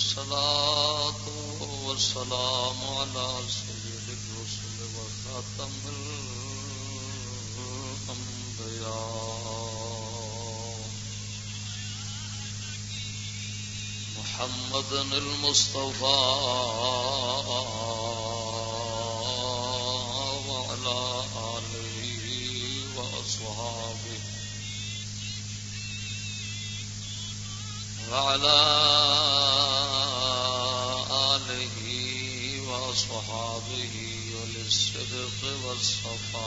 والصلاة والسلام على سيد الرسل وخاتم الأنبياء محمد المصطفى وعلى آله وأصحابه وعلى والصفاء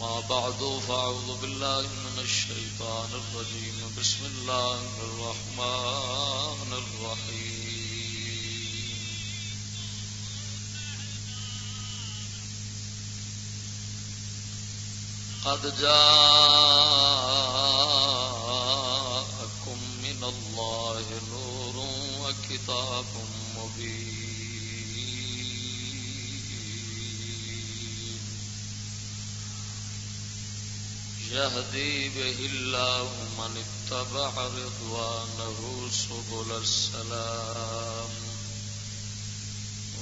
ما بعد فأعوذ بالله من الشيطان الرجيم. بسم الله الرحمن الرحيم. قد جاءكم يهدي به الله من اتبع رضوانه سبل السلام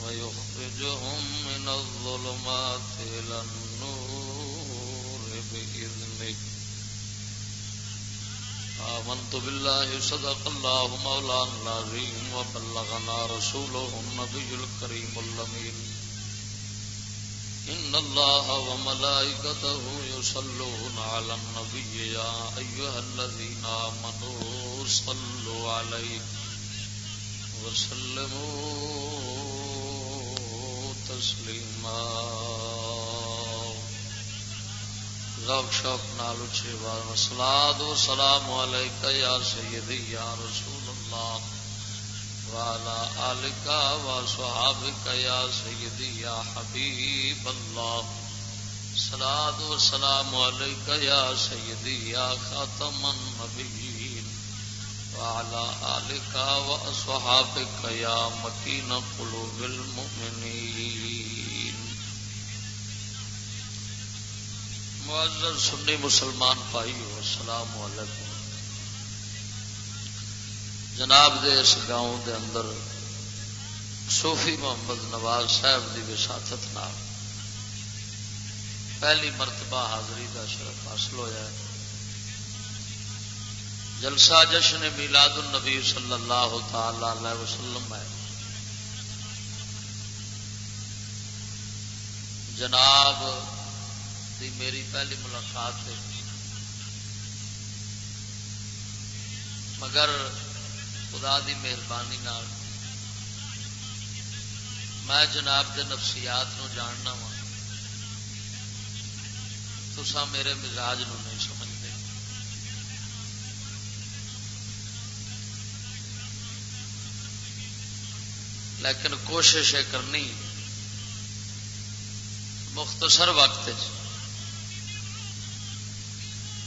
ويخرجهم من الظلمات إلى النور بإذنه. آمنت بالله صدق الله مولانا العظيم وبلغنا رسوله النبي الكريم اللمين إن الله وملائكته يصلون على النبي يا أيها الذين آمنوا صلوا عليه وسلموا تسليما ذوق شوق نال اچھے بار سلاد و سلام علیک یا سیدی یا رسول اللہ والا آلکا و صحابک یا سیدی یا حبیب اللہ سلاد و سلام علیک یا سیدی یا خاتم النبیین وعلى آلك وأصحابك يا مكين قلوب المؤمنين. معزز سنی مسلمان پائی السلام علیکم۔ جناب دے اس گاؤں دے اندر صوفی محمد نواز صاحب دی وساطت نال پہلی مرتبہ حاضری دا شرف حاصل ہویا ہے۔ جلسہ جشن میلاد النبی صلی اللہ تعالی علیہ وسلم ہے۔ جناب دی میری پہلی ملاقات ہے۔ مگر خدا دی مہربانی میں جناب دے نفسیات نو جاننا وا۔ تسا میرے مزاج نو نہیں سمجھتے۔ لیکن کوشش کرنی مختصر وقت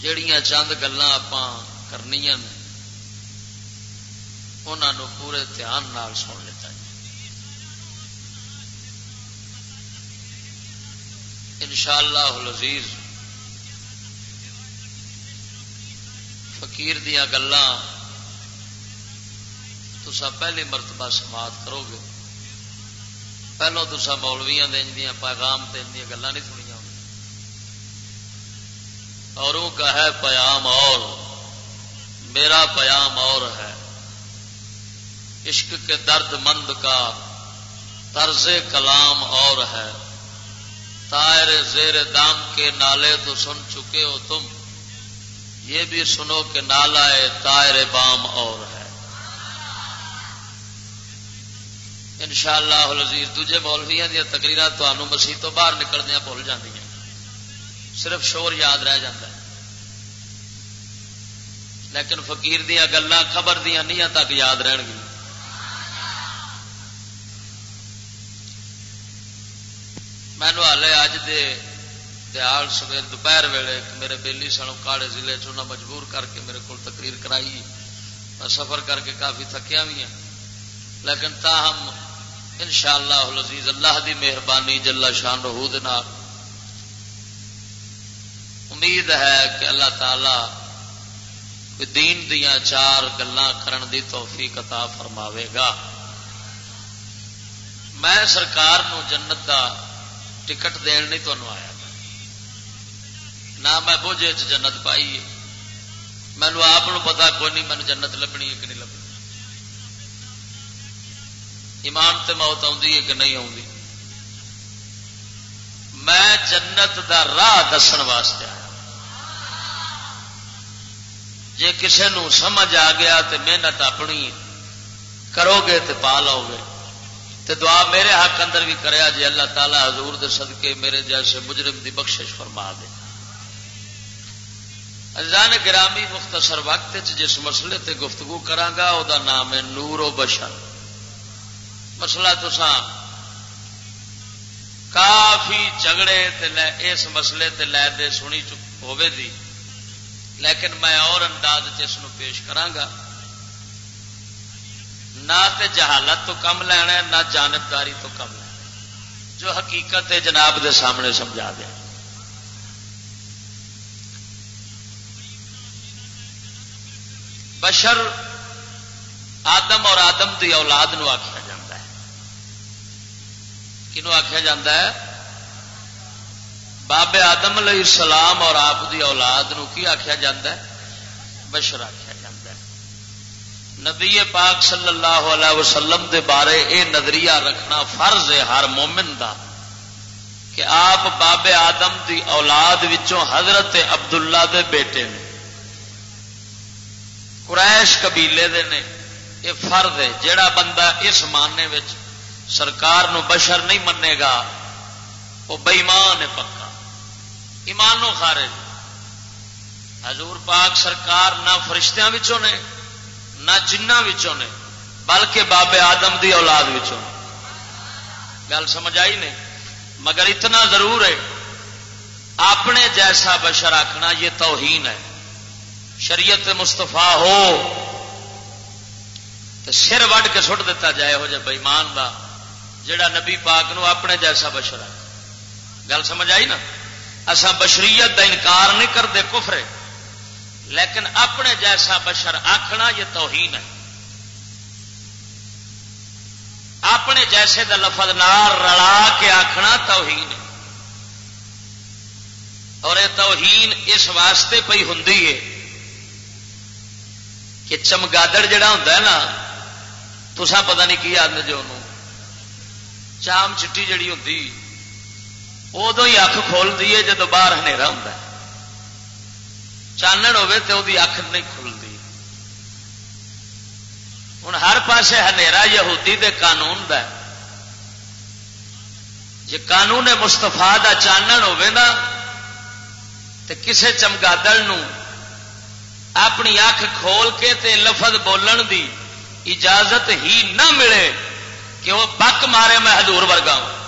جڑیاں چند گلان آپ کرنی انہوں پورے دھیان نال سن لیتا جی۔ ان شاء اللہ فقیر دیا گلان تسا پہلی مرتبہ سماعت کرو گے پہلو تسا مولویا دن دیا پیغام دن دیا گلان نہیں سنیا اوروں کا ہے پیام اور۔ میرا پیام اور ہے۔ عشق کے درد مند کا طرز کلام اور ہے۔ تائر زیر دام کے نالے تو سن چکے ہو تم۔ یہ بھی سنو کہ نالا تائر بام اور ہے۔ ان شاء اللہ لذیذ دوجے مولویا دیا تکریر تمہوں مسیح تو باہر نکلدیا بھول جی صرف شور یاد رہ جاتا ہے۔ لیکن فقیر دیا گلان خبر دیا نیاں تک یاد رہن گی۔ مینو ہالے اج دے دیال سویر دوپہر ویلے میرے بیلی سنوں کاڑے ضلع چنا مجبور کر کے میرے کو تقریر کرائی۔ میں سفر کر کے کافی تھکیا بھی ہوں لیکن تاہم ان شاء اللہ اللہ دی مہربانی جلا شان رہو امید ہے کہ اللہ تعالی دین دیا چار گلان کرن دی توفیق عطا فرماوے گا۔ میں سرکار نو جنت دا ٹکٹ دین نہیں تمہیں آیا۔ نہ میں بوجھے چ جنت پائی مینو آپ پتا کوئی نہیں مینو جنت لبنی ہے کہ نہیں لبنی ایمان تے موت آئی ہے کہ نہیں آئی میں جنت دا راہ دسن واسطے آیا جی کسی سمجھ آ گیا تو محنت اپنی کرو گے تو پا لو گے تو دعا میرے حق اندر بھی کریا جی اللہ تعالی حضور دے صدقے میرے جیسے مجرم دی بخشش فرما دے اجان گرامی مختصر وقت جس مسئلے تے گفتگو کرانگا، او دا نام ہے نور و بشر۔ مسئلہ تو کافی جھگڑے اس مسئلے تے لے دے سنی ہوئے دی۔ لیکن میں اور انداز چ پیش کرانگا۔ نہ تے جہالت تو کم لینا نہ جانبداری تو کم لینا جو حقیقت ہے جناب دے سامنے سمجھا دیا بشر آدم اور آدم کی اولاد نو آخیا جا ہے۔ کنو آخیا جا ہے؟ بابے آدم علیہ السلام اور آپ دی اولاد نو کی آخیا جا ہے؟ بشر آخیا جا ہے۔ نبی پاک صلی اللہ علیہ وسلم دے بارے اے نظریہ رکھنا فرض ہے ہر مومن دا کہ آپ بابے آدم دی اولاد وچوں حضرت عبداللہ دے بیٹے نے قریش قبیلے دے نے یہ فرد ہے جڑا بندہ اس ماننے سرکار نو بشر نہیں منے گا، وہ بئیمان ہے پکا۔ ایمان نو خارج۔ حضور پاک سرکار نہ فرشتیاں وچوں نے، نہ جنہ وچوں نے، بلکہ بابے آدم دی اولاد وچوں گل سمجھ آئی نہیں؟ مگر اتنا ضرور ہے، اپنے جیسا بشر آخنا یہ توہین ہے۔ شریعت مستفا ہو تو سر وڈ کے سٹ دیتا جائے ہو جائے بئیمان کا جڑا نبی پاک نو اپنے جیسا بشر گل سمجھ آئی نا؟ اصا بشریت کا انکار نہیں کرتے کفرے، لیکن اپنے جیسا بشر آخنا یہ توہین ہے۔ اپنے جیسے دا لفظ نار رلا کے آخنا توہین ہے۔ اور یہ توہین اس واسطے پی ہوں کہ چمگادڑ جڑا ہوتا ہے نا تسا پتا نہیں کی آدھے جو چام چٹی جڑی ہوتی ادو ہی اکھ کھولتی ہے جب باہر ہنیرا ہوں چانن ہوے تو وہ اکھ نہیں کھلتی ہوں ہر پاسے ہنیرا یہودی دے قانون دا جی قانون مستفا کا چانن ہوے نا تو کسے چمگادڑ اپنی اکھ کھول کے تے لفظ بولن دی اجازت ہی نہ ملے کہ وہ بک مارے میں حضور ورگا ہوں۔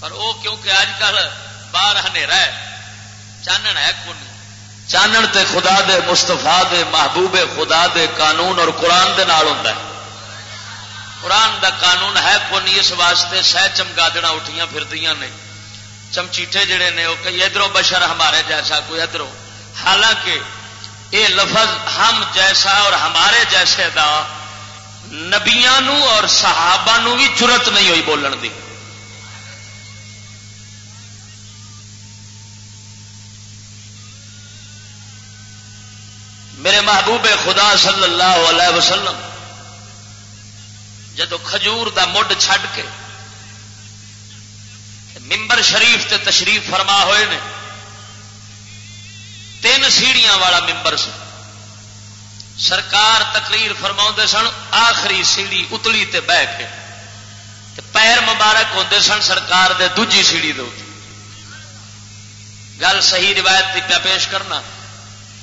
پر وہ کیونکہ اج کل باہر ہے، چانن ہے کون؟ چانن تے خدا دے مستفا دے، محبوب خدا دے قانون اور قرآن دے نال ہوتا ہے۔ قرآن دا قانون ہے کون؟ اس واسطے سہ چمگادڑا اٹھیاں پھردیاں نے۔ چمچیٹے جڑے نے، وہ کئی ادھر بشر ہمارے جیسا کوئی ادھر حالانکہ یہ لفظ ہم جیسا اور ہمارے جیسے دا نبیا اور صحابہ نو بھی ضرورت نہیں ہوئی بولن دی۔ میرے محبوب خدا صلی اللہ علیہ وسلم، جدو کھجور دا مڈ چھڈ کے ممبر شریف تے تشریف فرما ہوئے نے۔ تین سیڑیاں والا ممبر سی سرکار تقریر فرما سن، آخری سیڑھی اتلی تے بہ کے۔ تے پیر مبارک ہوتے سن سرکار دے دوجی سیڑھی دے گل صحیح روایت کی پیا پیش کرنا۔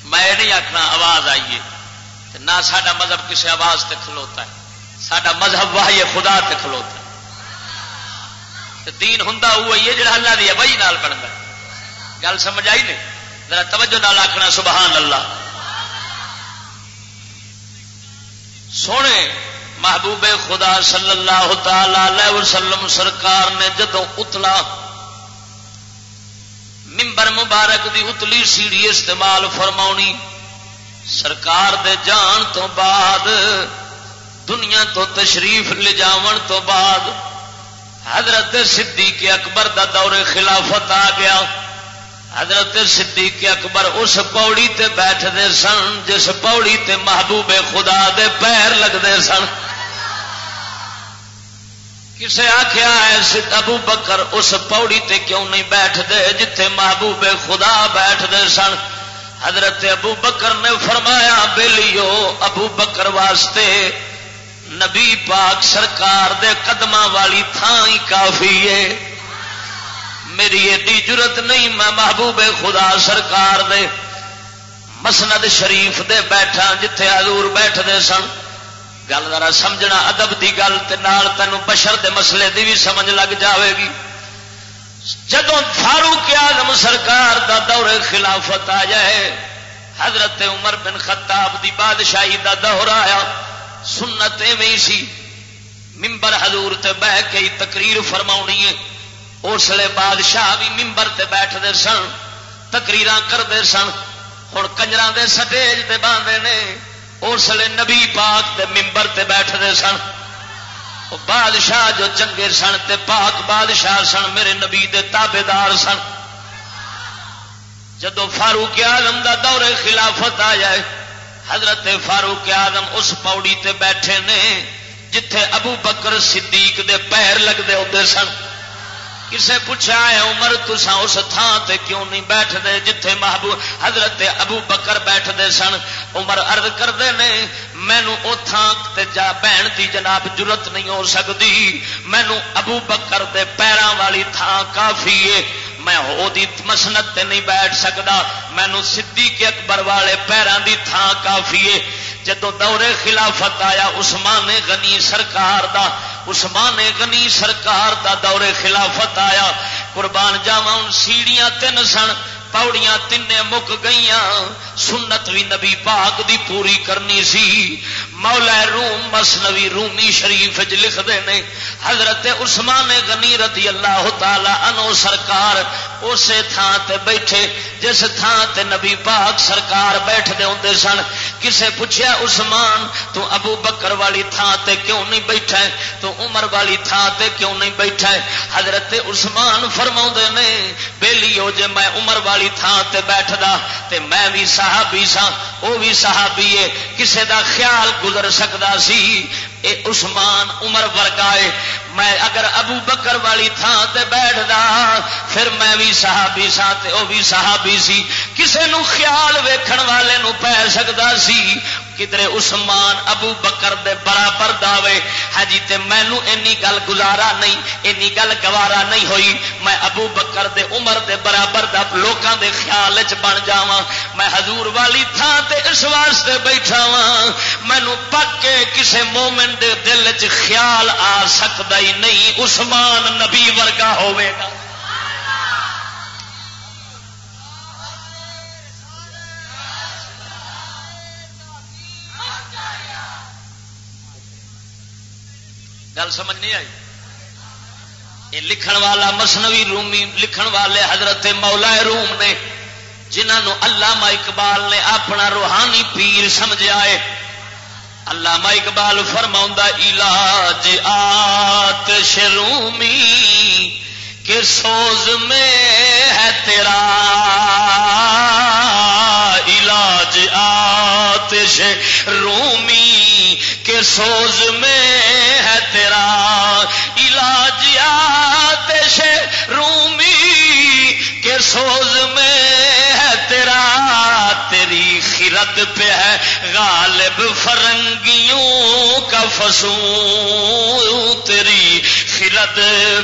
میں نہیں آخنا آواز آئیے۔ نہ سڈا مذہب کسی آواز تے کھلوتا ہے سڈا مذہب واہ خدا تے کھلوتا ہے۔ دین ہوں وہی ہے جڑا اللہ دی بئی نال بنتا گل سمجھ آئی نہیں؟ ذرا توجہ نال آخنا سبحان اللہ۔ سونے، محبوب خدا صلی اللہ تعالی وسلم سرکار نے جدو اتلا ممبر مبارک دی اتلی سیڑھی استعمال فرما سرکار دے جان تو بعد، دنیا تو تشریف لے جاون تو بعد حضرت صدیق اکبر دا دور خلافت آ گیا۔ حضرت صدیق اکبر اس پوڑی تے بیٹھتے سن، جس پوڑی تے محبوب خدا دے پیر لگتے سن۔ کسے آخیا ہے ابو بکر اس پوڑی تے کیوں نہیں بیٹھ دے جتھے محبوب خدا بیٹھ دے سن۔ حضرت ابو بکر نے فرمایا بےلیو ابو بکر واسطے نبی پاک سرکار دے قدم والی تھان ہی کافی ہے۔ میری ایڈی ضرورت نہیں، میں محبوب خدا سرکار دے مسند شریف دے بیٹھا جتھے حضور بیٹھتے سن۔ گل ذرا سمجھنا ادب کی گل تینوں بشر دے مسئلے دی بھی سمجھ لگ جاوے گی۔ جدو فاروق آزم سرکار دا دور خلافت آ جائے، حضرت عمر بن خطاب دی بادشاہی دا دور آیا۔ سنت میں سی۔ ممبر حضور تے بہ کے تقریر فرما ہے۔ اس لیے بادشاہ بھی ممبر تے بیٹھتے سن تقریر کرتے سن۔ ہوں کنجر دے سٹیج تے باندھے نے۔ اس لیے نبی پاک دے ممبر تے بیٹھتے سن۔ بادشاہ جو چنگے سن تے پاک بادشاہ سن، میرے نبی دے تابے دار سن۔ جدو فاروق آدم دا دور خلافت آ جائے حضرت فاروق آدم اس پاؤڑی تے بیٹھے نے جتھے ابو بکر صدیق دے پیر لگتے ہوتے سن۔ کسے پوچھا ہے عمر تسا اس تھان تے کیوں نہیں بیٹھ دے جتھے محبوب حضرت ابو بکر بیٹھ دے سن۔ عمر عرض کرتے ہیں مینو او تھان تے جا بہن دی جناب جرت نہیں ہو سکتی۔ مینو ابو بکر دے پیراں والی تھان کافی ہے۔ میں وہ مسنت تے نہیں بیٹھ سکتا مینو صدیق اکبر والے پیروں دی تھان کافی ہے جدو دورے خلافت آیا عثمان غنی سرکار دا عثمان غنی سرکار دا دورے خلافت آیا قربان جاوا سیڑیاں تین سن پاؤڑیاں تین مک گئی سنت بھی نبی پاک دی پوری کرنی سی مولا روم مسنوی رومی شریف چ لکھتے ہیں حضرت عثمان غنی رضی اللہ تعالی انو سرکار اسی تھان تے بیٹھے، جس تھان تے نبی پاک سرکار بیٹھتے ہوں سن، کسے پوچھا عثمان، تو ابو بکر والی تھان تے کیوں نہیں بیٹھا ہے؟ تو عمر والی تھان تے کیوں نہیں بیٹھا ہے؟ حضرت عثمان فرما نے بے لیو جے میں عمر والی تھان تے بیٹھدا، تے میں بھی صحابی سا وہ بھی صحابی ہے، کسے دا خیال گزر سکتا سی۔ اے عثمان عمر ورگائے میں اگر ابو بکر والی تھان تے بیٹھ دا پھر میں بھی صحابی سا تے او بھی صحابی سی۔ کسے نو خیال ویکھن والے نو پہ سکتا سی۔ کدھر عثمان ابو بکر دے برابر دعوے۔ ہاں جی تے مینو اینی گل گزارا نہیں، اینی گل گوارا نہیں ہوئی۔ میں ابو بکر دے عمر دے برابر دا لوکاں دے خیال چ بن جاواں۔ میں حضور والی تھان تے اس واسطے بیٹھا وا مینو پکے کسے مومن دے دل چ خیال آ سکتا ہی نہیں۔ عثمان نبی ورگا ہوئے گا۔ گل سمجھ نہیں آئی؟ یہ لکھن والا مسنوی رومی لکھن والے حضرت مولا روم نے جنہوں اللہ اقبال نے اپنا روحانی پیر سمجھا ہے اللہ اقبال فرما علاج آت شرومی کے سوز میں ہے تیرا، علاج آتش رومی کے سوز میں ہے تیرا علاج آتش رومی کے سوز میں ہے تیرا تیری خرد پہ ہے غالب فرنگیوں کا فسوں تیری خرد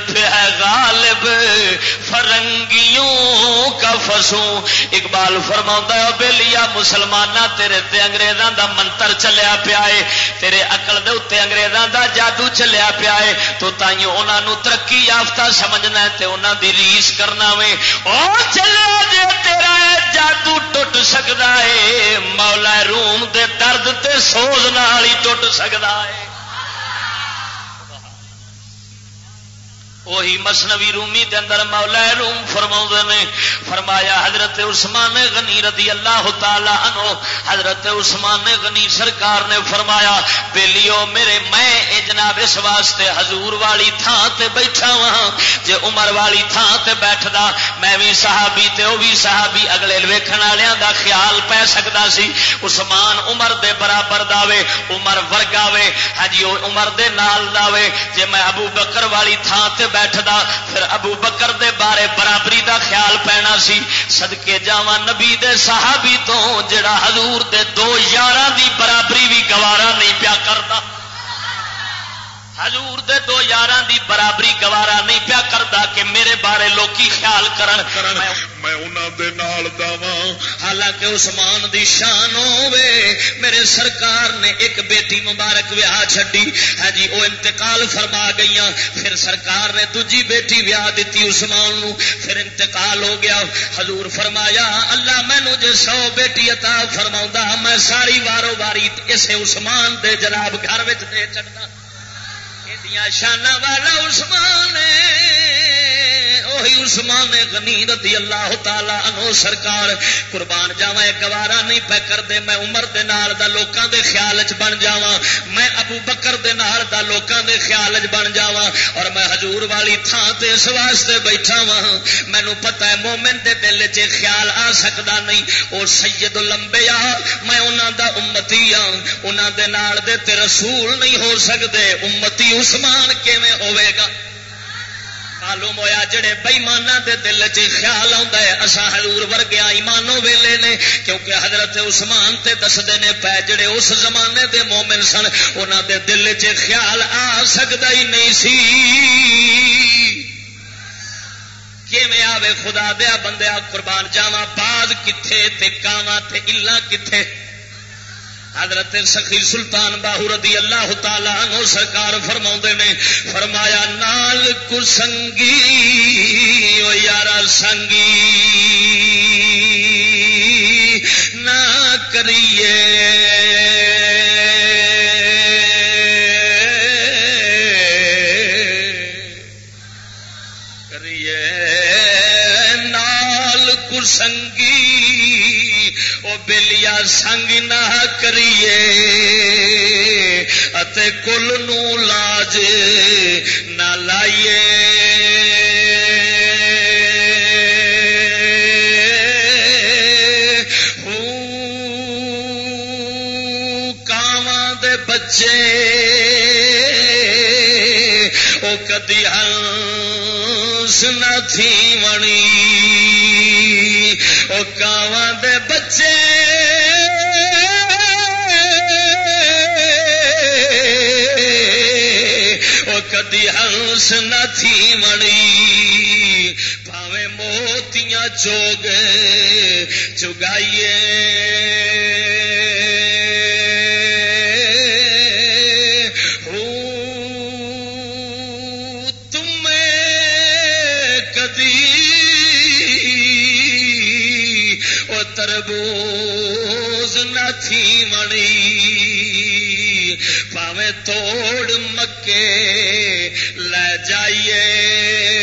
پہ ہے غالب، فرنگیوں کا فسوں۔ اقبال فرما بے لیا مسلمان تیرے تے انگریزاں دا منتر چلیا پیا ہے تیرے اقل دے اتنے انگریزاں دا جادو چلیا پیا ہے تو تائیوں انہوں ترقی یافتہ سمجھنا ہے تے انہوں دی ریس کرنا وے۔ او چلیا جے تیرا جادو ٹوٹ سکتا ہے مولا روم دے درد تے سوز نال ہی ٹوٹ سکتا ہے وہی مسنوی رومی دے اندر مولا روم فرما نے، فرمایا حضرت عثمان غنی رضی اللہ تعالی عنہ، حضرت عثمان غنی سرکار نے فرمایا، بیلیو میرے میں جناب اس واسطے حضور والی تھان تے بیٹھا وا جے عمر والی تھان تے بیٹھدا، میں بھی صحابی تے او بھی صحابی اگلے ویکھن والےاں دا خیال پے سکدا سی۔ عثمان عمر دے برابر داوے، عمر ورگاوے ہاں جی عمر دے نال داوے، جے میں ابو بکر والی تھان تے بیٹھتا پھر ابو بکر دے بارے برابری دا خیال پینا سی۔ صدقے جاواں نبی دے صحابی تو، جڑا حضور دے دو یاراں دی برابری بھی گوارا نہیں پیا کرتا حضور دے دو یار دی برابری گوارا نہیں پیا کرتا کہ میرے بارے لوکی خیال کرن۔ کرن میں دے نال حالانکہ عثمان دی شان ہوے میرے سرکار نے ایک بیٹی مبارک ویاہ چھڈی۔ ہاں جی وہ انتقال فرما گئی پھر سرکار نے دوجی بیٹی ویاہ دیتی عثمان نو پھر انتقال ہو گیا۔ حضور فرمایا اللہ مینو جے سو بیٹی عطا فرما میں ساری وارو واری اسے عثمان دے جناب گھر دے چڑھنا شانہ والا عثمان وہی عثمان غنی رضی اللہ تعالی عنہ سرکار۔ قربان جاوا گوارا نہیں پہ کر دے، میں عمر دے نال دا لوکاں دے خیال چ بن جاواں۔ میں ابو بکر دے نال دا لوکاں دے خیال چ بن جاواں۔ اور میں حضور والی تھان تے اس واسطے بیٹھا وا مینوں پتہ ہے مومن دے دل چ خیال آ سکدا نہیں۔ او سید الانبیاء، میں انہاں دا امتی ہاں۔ انہاں دے نال دے تے رسول نہیں ہو سکدے۔ امتی اس عثمان کیویں ہوے گا؟ معلوم ہوا جڑے بئیمانا دے دل چ خیال آتا ہے اصا ہلور ورگیا ایمانو ویلے نے، کیونکہ حضرت عثمان تے دستے نے، پے جڑے اس زمانے دے مومن سن انہوں دے دل چ خیال آ سکتا ہی نہیں سی۔ کیویں آوے خدا دیا بندیا قربان جاوا باز کتنے تے کاواں تے الا کتنے حضرت سخی سلطان باہو رضی اللہ تعالی عنہ سرکار فرما نے، فرمایا، نال کسنگی، او یارا سنگی۔ نہ کریے۔ بلیا سنگ نہ کریے اتے کل نو لاج نہ لائیے بچے وہ کدی ہنس نہ تھی منی او کاواں دے بچے کدی ہنس نہ تھی مڑی پاوے موتیاں چوگ چگائیے تربوز نہ تھی منی پاوے توڑ کے لے جائیے۔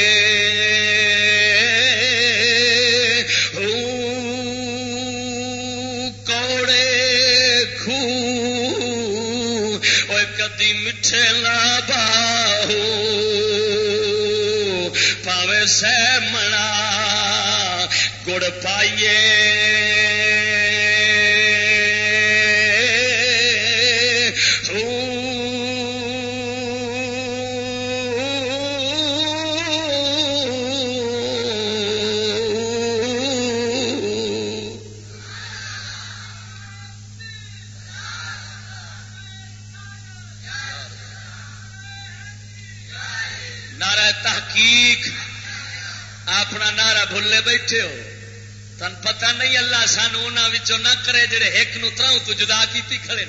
انہوں نہ کرے جڑے ایک نو تراؤ تو جدا کیتی کھڑے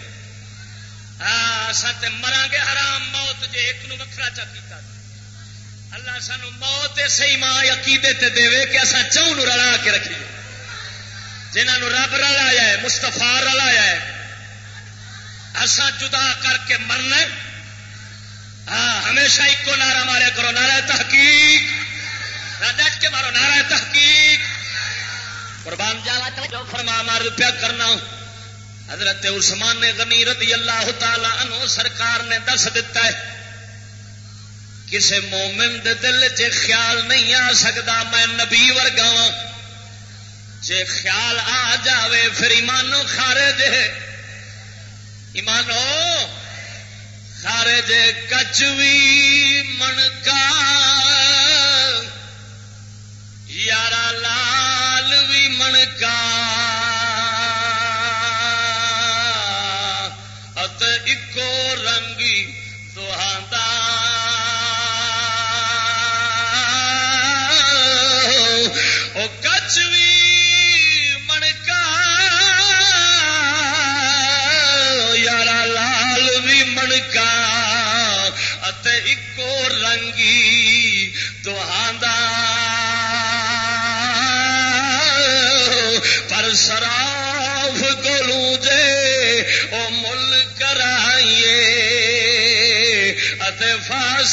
ہاں تے مرا گے حرام موت جے ایک نو وکھرا چا کیتا اللہ سانو موت صحیح ماں عقیدے تے دے کہ اصا چون رلا کے رکھیے جنہوں رب رلایا ہے مستفا رلایا ہے اسا جدا کر کے مرنا ہاں ہمیشہ ہمیشہ ایک نعرہ مارے کرو نعرہ تحقیق ڈٹ کے مارو نعرہ تحقیق قربان جاوا جو فرما مار پیا کرنا۔ حضرت عثمان غنی رضی اللہ تعالی عنہ سرکار نے دس دیتا ہے۔ کسی مومن دے دل چ خیال نہیں آ سکتا میں نبی ورگا ہاں۔ جے خیال آ جاوے، پھر ایمانو خارے جے ایمانو خارے جے کچوی منکا۔ یارا بھی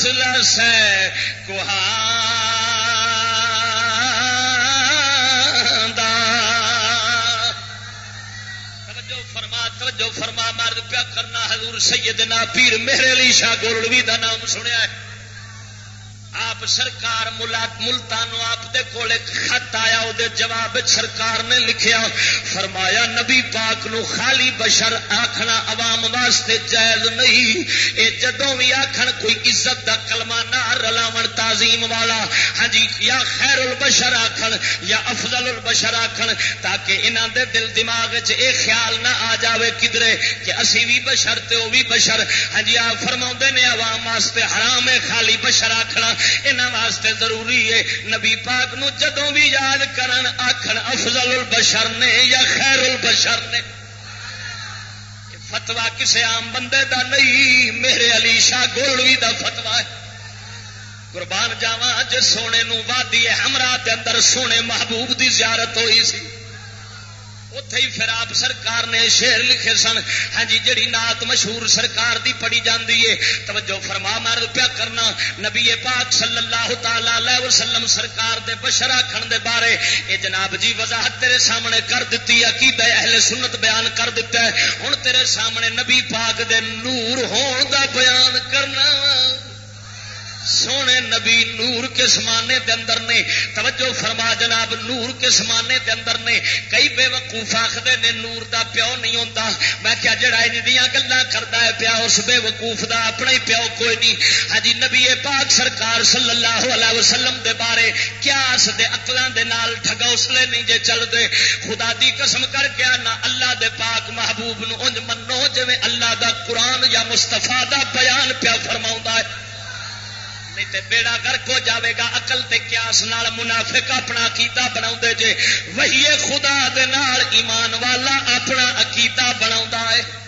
فاصلہ سے فرما، توجہ فرما، مرد پیا کرنا، حضور سیدنا پیر میرے علی شاہ گولڑوی دا نام سنیا ہے۔ آپ سرکار ملتان آپ دے کول خط آیا وہ جواب سرکار نے لکھیا، فرمایا، نبی پاک نو خالی بشر آخنا عوام واسطے جائز نہیں۔ اے جدوں بھی آخن کوئی عزت دا کلمہ نہ رلاو تعظیم والا ہاں جی یا خیر البشر آخن یا افضل البشر آخن تاکہ انہوں دے دل دماغ اے خیال نہ آ جاوے کدرے کہ اسی بھی بشر تے وہ بھی بشر۔ ہاں جی آپ فرما نے عوام واسطے حرام ہے، خالی بشر آخنا یہاں واسطے ضروری ہے۔ نبی پاک نو جدوں بھی یاد کرن آخر افضل البشر نے یا خیر البشر نے؟ فتوا کسے عام بندے دا نہیں، میرے علی شاہ گولوی دا فتوا ہے۔ قربان جاوا جے سونے نو وادی ہمراہ دے اندر سونے محبوب دی زیارت ہوئی سی۔ اتے ہی پھر آپ سرکار نے شیر لکھے سن۔ ہاں جی جڑی نات مشہور سرکار دی پڑی جاندی ہے، توجہ فرما مار پیا کرنا۔ نبی پاک صلی اللہ تعالی علیہ وسلم سرکار دے بشر آخن دے بارے۔ اے جناب جی وضاحت تیرے سامنے کر دیتی عقیدہ اہل سنت بیان کر دیتا ہے۔ ہن تیرے سامنے نبی پاک دے نور ہون دا بیان کرنا۔ سونے نبی نور کے سمانے دے اندر نے، توجہ فرما جناب، نور کے سمانے دے اندر نے، کئی بے وقوف آخر نے نور دا پیو نہیں ہوتا میں کیا جڑا ان گلا کرتا ہے پیا، اس بے وقوف دا اپنا ہی پیو کوئی نہیں۔ ہاں جی نبی پاک سرکار صلی اللہ علیہ وسلم دے بارے کیا اس دے اقلان دے نال ٹھگوسلے نہیں جے چل دے۔ خدا دی قسم کر کے نہ اللہ دے پاک محبوب نو انج منو جی اللہ دا قرآن یا مستفا دا بیان پیا فرما ہے۔ نہیں تے بیڑا گرک ہو جاوے گا اقل تے قیاس نال منافق اپنا عقیدہ بنا جے۔ وہی خدا دے نال ایمان والا اپنا عقیدہ بنا ہے۔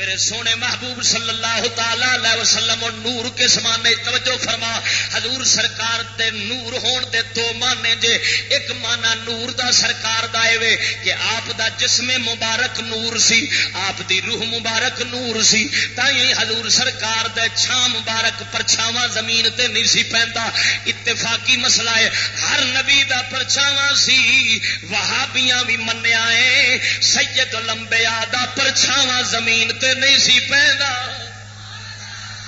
میرے سونے محبوب صلی اللہ تعالی علیہ وسلم اور نور کے سمانے توجہ فرما۔ حضور سرکار دے نور ہون دے دو مانے جے۔ ایک مانا نور دا سرکار دا وے کہ آپ دا جسم مبارک نور سی، آپ دی روح مبارک نور سی۔ تائیں حضور سرکار دے چھا مبارک پرچھاواں زمین تے نہیں سی پیندا۔ اتفاقی مسئلہ ہے، ہر نبی دا پرچھاواں سی۔ وہابیاں بھی منیا ہے سید لمبیا دا پرچھاواں زمین تے نہیں سی پہندا۔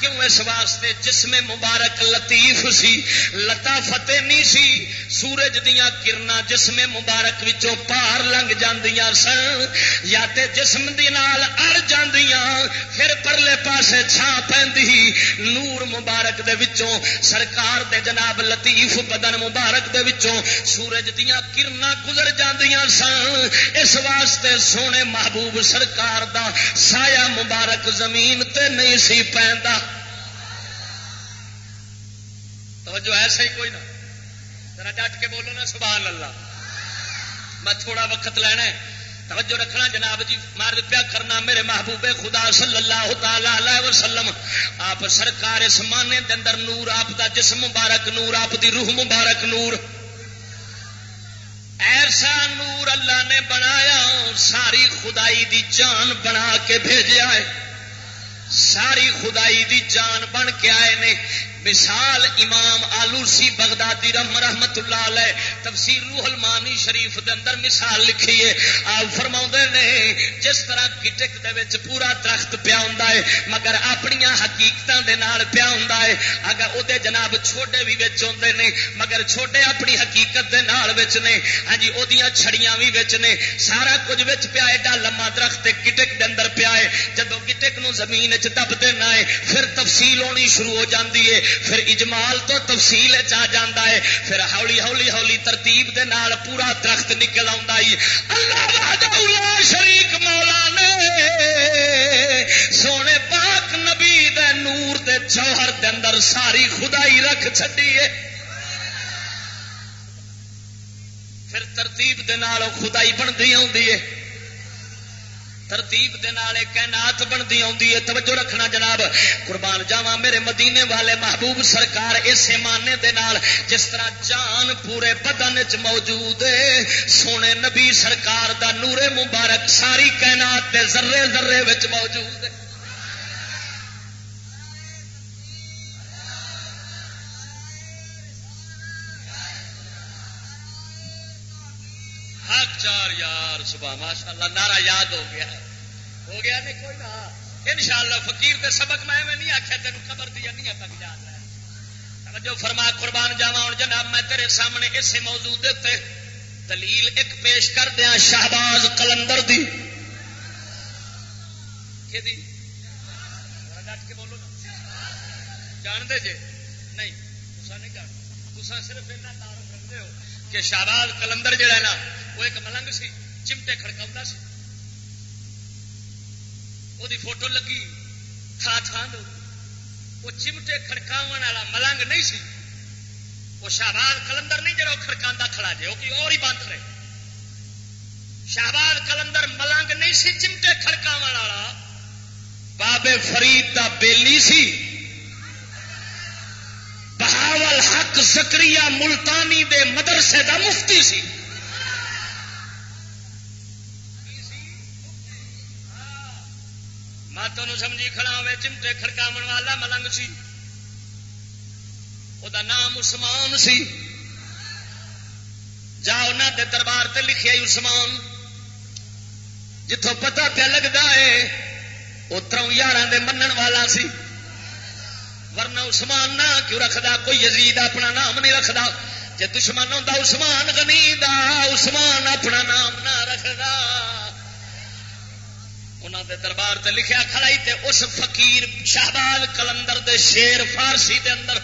کیوں اس واسطے جسم مبارک لطیف سی؟ لتا فتح نہیں سی۔ سورج دیا کرنا جسم مبارک وچوں پار لنگ جاندیاں سن۔ یا تے جسم دی نال اڑ جاندیاں، پھر پرلے پاسے چھا پیندی نور مبارک دے وچوں سرکار دے جناب لطیف بدن مبارک دے وچوں سورج دیا کرنا گزر جاندیاں سن۔ اس واسطے سونے محبوب سرکار دا سایہ مبارک زمین تے نہیں سی پیندا توجہ ایسا ہی کوئی نہ۔ ذرا ڈٹ کے بولو نا، سبحان اللہ۔ میں تھوڑا وقت لینا ہے۔ توجہ رکھنا، جناب جی مار پیا کرنا، میرے محبوب خدا صلی اللہ تعالی علیہ وسلم۔ آپ سرکار اس مانے دے اندر نور، آپ دا جسم مبارک نور، آپ دی روح مبارک نور۔ ایسا نور اللہ نے بنایا، ساری خدائی دی جان بنا کے بھیجا ہے ساری خدائی دی جان بن کے آئے نے۔ مثال امام آلوسی بغدادی رحم رحمت اللہ علیہ، تفسیر روح المانی شریف دے اندر مثال لکھی ہے۔ آپ فرما نے، جس طرح کٹک دے وچ پورا درخت پیا ہوں مگر اپنی حقیقتوں دے نال پیا ہوں اگر وہ جناب چھوٹے بھی بچ آتے نے، مگر چھوٹے اپنی حقیقت دے نال وچ نے ہاں جی وہ چھڑیاں بھی بچ نے، سارا کچھ بچ پیا ایڈا لما درخت کٹک دے اندر پیا ہے۔ جب کٹک نو زمین چ دب دینا ہے پھر تفصیل ہونی شروع ہو جاتی ہے۔ پھر اجمال تو تفصیل آ جاتا ہے، پھر ہولی ہولی ہولی ترتیب دے نال پورا درخت نکل اللہ شریک مولا نے سونے پاک نبی دے نور دے جوہر دے اندر ساری خدائی رکھ چڈی ہے۔ پھر ترتیب دے نال خدائی بنتی آتی ہے۔ ترتیب کائنات بنتی آتی ہے۔ توجہ رکھنا جناب۔ قربان جاوا میرے مدینے والے محبوب سرکار اسے مانے دے نال جس طرح جان پورے بدن چ موجود ہے، سونے نبی سرکار دا نورے مبارک ساری کائنات دے ذرے ذرے وچ موجود ہے۔ چار یار صبح ماشاء اللہ یاد ہو گیا ہو گیا نہیں کوئی نہ۔ ان شاء اللہ فکیر کے سبق میں نہیں آخیا تین خبر دیا نہیں تک یاد ہے جو فرما، قربان جاوا ہوں جناب، میں تیرے سامنے اسے موضوع دیتے دلیل ایک پیش کر دیا شہباز کلندر دی۔ ڈٹ کے بولو نا۔ جانتے جی نہیں تصا نہیں جان صرف اتنا تعارف رکھتے ہو کہ شہباز کلندر جہا نا، وہ ایک ملنگ سی، چمٹے کھڑکا سی۔ وہ فوٹو لگی تھا تھان وہ چمٹے کھڑکاو والا ملنگ نہیں سی وہ شہباز کلندر نہیں جڑا کھڑکا کھڑا جائے وہ اور ہی بند رہے شہباز کلندر ملنگ نہیں سی چمٹے کھڑکا والا بابے فرید دا بیلی سی بہاول حق زکری ملتانی دے مدرسے دا مفتی سی ماتوں سمجھی کھڑا ہوئے چمٹے کھڑکاو والا ملنگ سی وہ نام عثمان سی جا انہوں دے دربار تے لکھے عثمان جتوں پتا پیا لگتا ہے اتروں یار منن والا سی ورنہ عثمان نہ کیوں رکھدا کوئی یزید اپنا نام نہیں رکھدا جی دشمن ہوتا عثمان غنی دا عثمان اپنا نام نہ رکھدا انہوں دے دربار تے لکھیا کھڑائی تے اس فقیر شہباز کلندر دے شیر فارسی دے اندر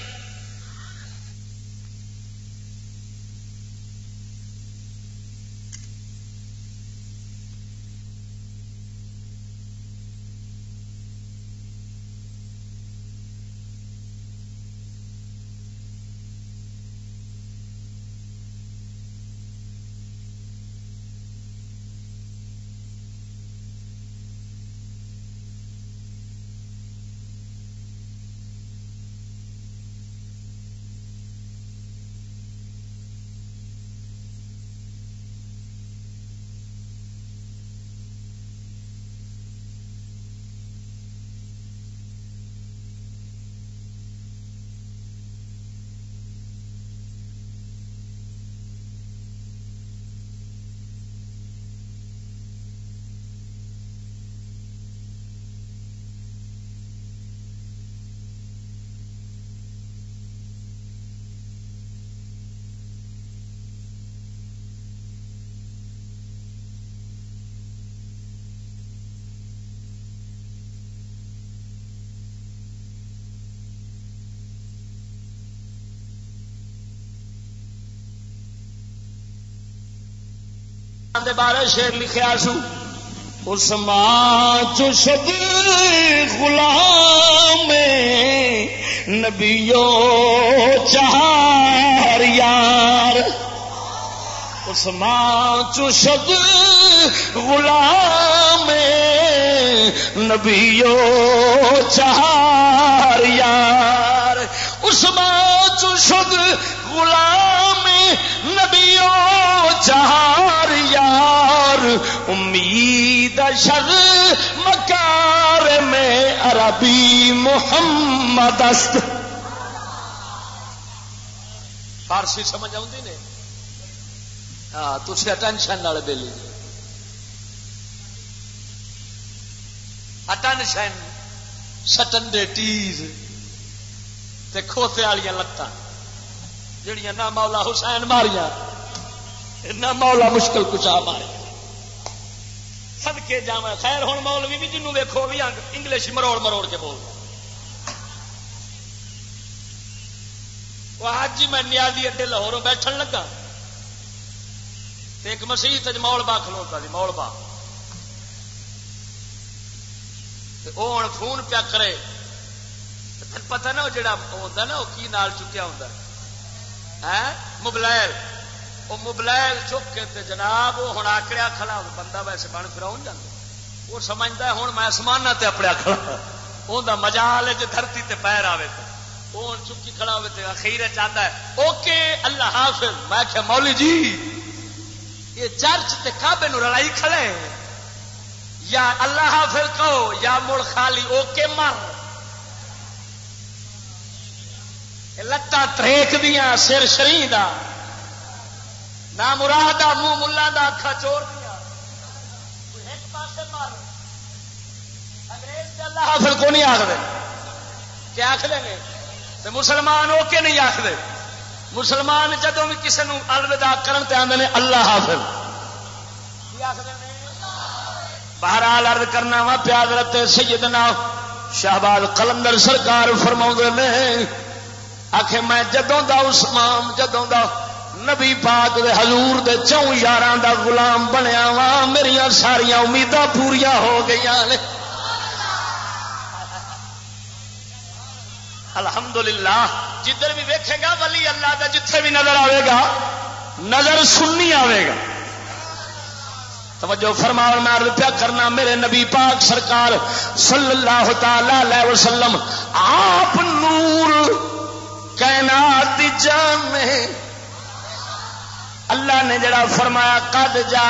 دے بارے شیر لکھا سو، اس ماں چشد غلام نبیو چار یار۔ اس ماں چشد غلام نبیو چار یار۔ اس ماں چشد غلام امید شر مکار میں عربی محمد است۔ فارسی سمجھ آؤں نے؟ ہاں تھی ٹینشن والے بے لی اٹینشن سٹن دے ٹیز کھوتے والی لتان جڑیاں نہ مولا حسین ماریاں، نہ مولا مشکل کچا مارے۔ سد کے جا خیر ہوں مولوی بھی جنوب ویکو بھی انگلش مروڑ مروڑ کے بول۔ آج جی میں نیادی اڈے لاہور بیٹھن لگا۔ ایک مسیح مول با کھلوتا جی مول با وہ ہوں فون پیا کرے۔ پتا نا وہ جڑا ہوتا نا وہ کی نال چکیا ہوتا ہاں، موبائل وہ موبائل چک کے تے جناب وہ ہوں آکڑیا کھڑا بندہ ویسے بن پھر جانا وہ سمجھتا ہوں میں سمانا تے اپنے کھڑا۔ وہ مجال ہے جو دھرتی تے پیر آئے تو وہ ہوں چکی کھڑا ہوئے تے اخیر چاہتا ہے۔ اوکے، اللہ حافظ۔ میں کیا مولی جی یہ چرچ تے کعبے نو لڑائی کھڑے یا اللہ حافظ کہو، یا مڑ خالی اوکے مر۔ لتان تریک دیا سر شری دا۔ نہ مراد منہ ملا دا اکھا چور دیا ایک پاس مار انگریز اللہ حافظ کو نہیں آخر کیا آخ لیں گے تو مسلمان ہو کے نہیں آخر مسلمان جدو بھی کسی الوداع کرن تے آدھے اللہ حافظ۔ بہرحال ارد کرنا وا پیاد رتے سیدنا شہباز قلندر سرکار فرما نے آخ میں جدوں دا اسمام جدوں دا نبی پاک دے حضور دے چون یار دا غلام بنیا وا میری ساریا امیداں پوریا ہو گئی الحمدللہ، جدھر بھی ویکھے گا، ولی اللہ دا جتھے بھی نظر آئے گا، نظر سننی آئے گا۔ توجہ فرما میں پیا کرنا، میرے نبی پاک سرکار صلی اللہ تعالی وسلم، آپ نور کائنات جان اللہ نے جڑا فرمایا، قد جا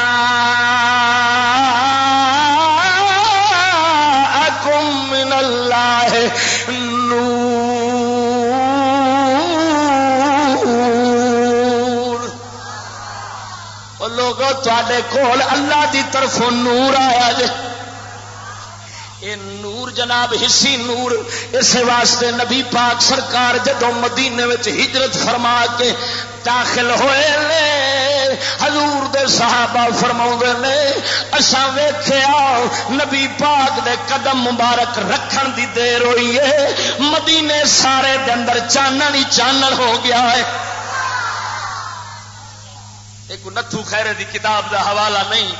من اللہ نور۔ لوگوں تے کول اللہ دی طرف نور آیا جی اے نور جناب، حصی نور اس واسطے نبی پاک سرکار جدو مدینے ہجرت فرما کے داخل ہوئے لے حضور دے صحابہ فرما نے اصا ویخیا نبی پاک دے قدم مبارک رکھن دی دیر ہوئی ہے، مدینے سارے دے اندر چانن ہی چانن ہو گیا ہے۔ ایک نتھو خیرے دی کتاب دا حوالہ نہیں۔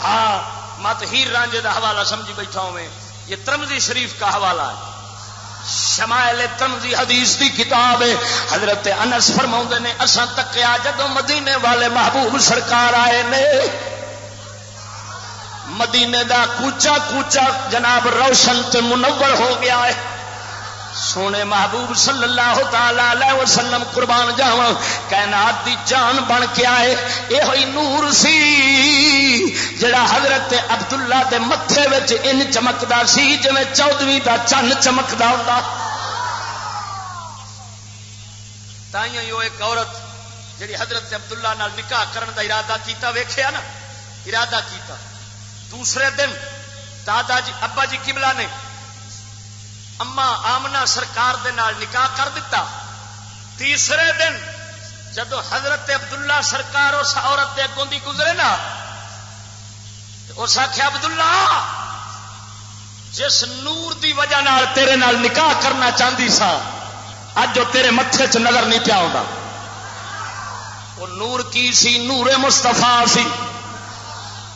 ہاں مت ہیر رانجے کا حوالہ سمجھی بیٹھا ہوئے یہ ترمزی شریف کا حوالہ ہے۔ شمائل ترمزی حدیث دی کتاب ہے۔ حضرت انس فرما نے اصا تکیا جدو مدینے والے محبوب سرکار آئے نے، مدینے دا کوچا کوچا جناب روشن تے منور ہو گیا ہے۔ سونے محبوب صلی اللہ تعالی وسلم قربان جاوا کائنات دی جان بن کے آئے۔ یہ ہوئی نور سی جڑا حضرت عبداللہ دے متھے وچ ان چمکدا سی، جویں چودویں دا چن چمکدا ہوندا۔ تائیوں ایک عورت جڑی حضرت عبداللہ نال نکاح کرن دا ارادہ کیتا ویکھیا نا، ارادہ کیتا۔ دوسرے دن دادا جی ابا جی قبلہ نے اما آمنا سرکار دے نال نکاح کر دیتا تیسرے دن جدو حضرت عبداللہ سرکار اس عورت دے اگوں دی گزرے نا اس آخیا عبداللہ، جس نور دی وجہ نال تیرے نال نکاح کرنا چاہتی سا اج جو تیرے متے چ نظر نہیں پیا وہ نور کی سی؟ نور مستفا سی۔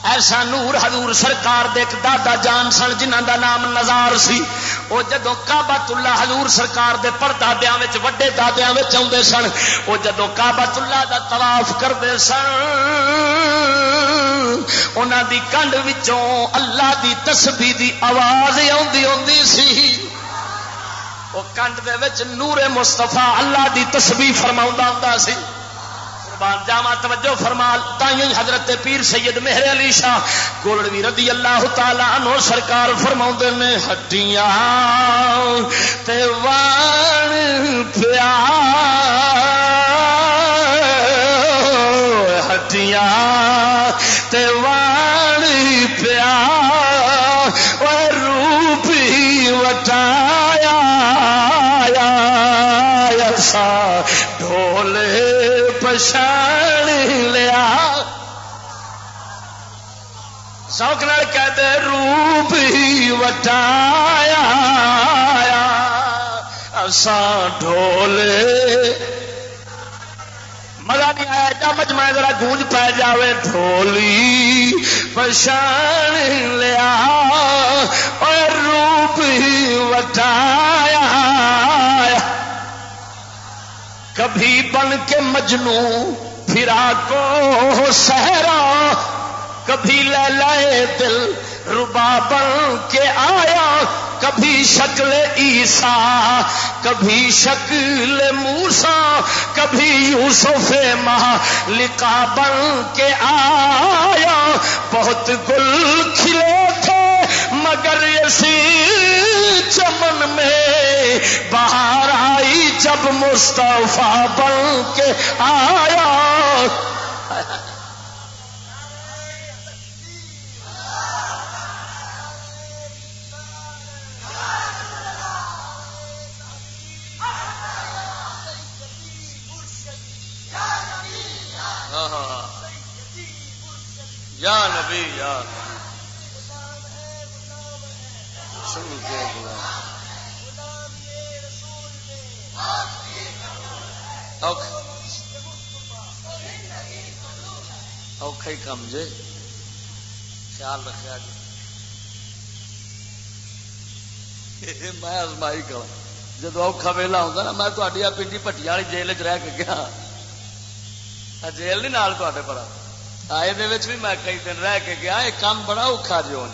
ایسا نور حضور سرکار دے ایک دادا جان سن جنہ دا نام نزار سی، وہ جدو کابت اللہ حضور سرکار دے پر وڈے دادیا آتے سن، وہ جدو کابت اللہ دا طواف کرتے سن ان دی کنڈ وچوں اللہ دی تسبی دی آواز آدھی آدھی سی۔ وہ کنڈ دے وچ نور مستفا اللہ دی تسبی فرما ہوں سی۔ قربان جاوا توجہ فرما تائیں حضرت پیر سید مہر علی شاہ گولڑوی رضی اللہ تعالی عنہ سرکار فرما نے، ہڈیاں تے وان پیا ہڈیاں تے وان پیا روپ ہی وٹایا سا ڈھولے پچھاڑ لیا۔ سوکھ نال کہتے روپ ہی وٹایا اساں ڈھولے۔ مزہ نہیں آیا جمج میں ذرا گونج پہ جاوے، ڈھولی۔ پچھاڑ لیا۔ اور روپ ہی وٹایا کبھی بن کے مجنو پھرا کو سہرا کبھی لے لائے دل ربا بن کے آیا، کبھی شکل عیسا کبھی شکل موسا کبھی یوسف ماہ لکا بن کے آیا۔ بہت گل کھلے تھے، مگر اسی چمن میں باہر آئی جب مستفا بن کے آیا۔ یا نبی، یا اوکھا۔ ہی کم جے۔ خیال رکھا جی میں ازمائی کرا جب اوکھا ویلا ہوتا نا، میں تاری پنڈی پٹی والی جیل چ رہ کے گیا۔ جیل نہیں نال تے پڑا یہ بھی میں کئی دن رہ کے گیا، یہ کام بڑا اوکھا جو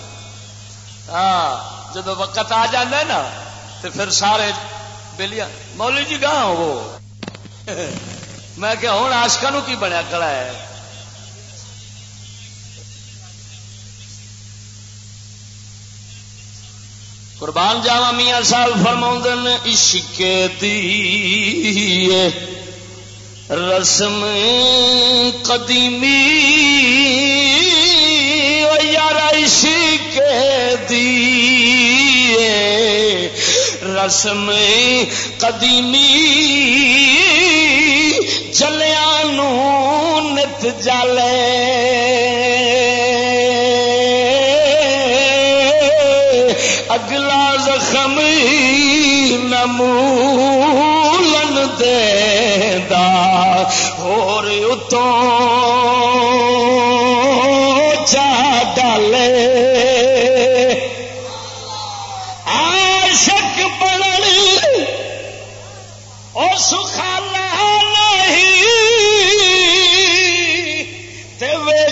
ہاں جب وقت آ جانا نا تو پھر سارے بےلیاں مولی جی گاہ وہ؟ میں کہ ہوں آشکا نو کی بنیا کڑا ہے؟ قربان جاوا میاں صاحب فرما عشق دی رسم قدیمی یار عشق دی رسم قدیمی جلیا نت جلے اگلا زخم نمو۔ نمولن دے دا اور اتوں چا ڈالے۔ آشک بڑھ اور سخالا نہیں، تے وے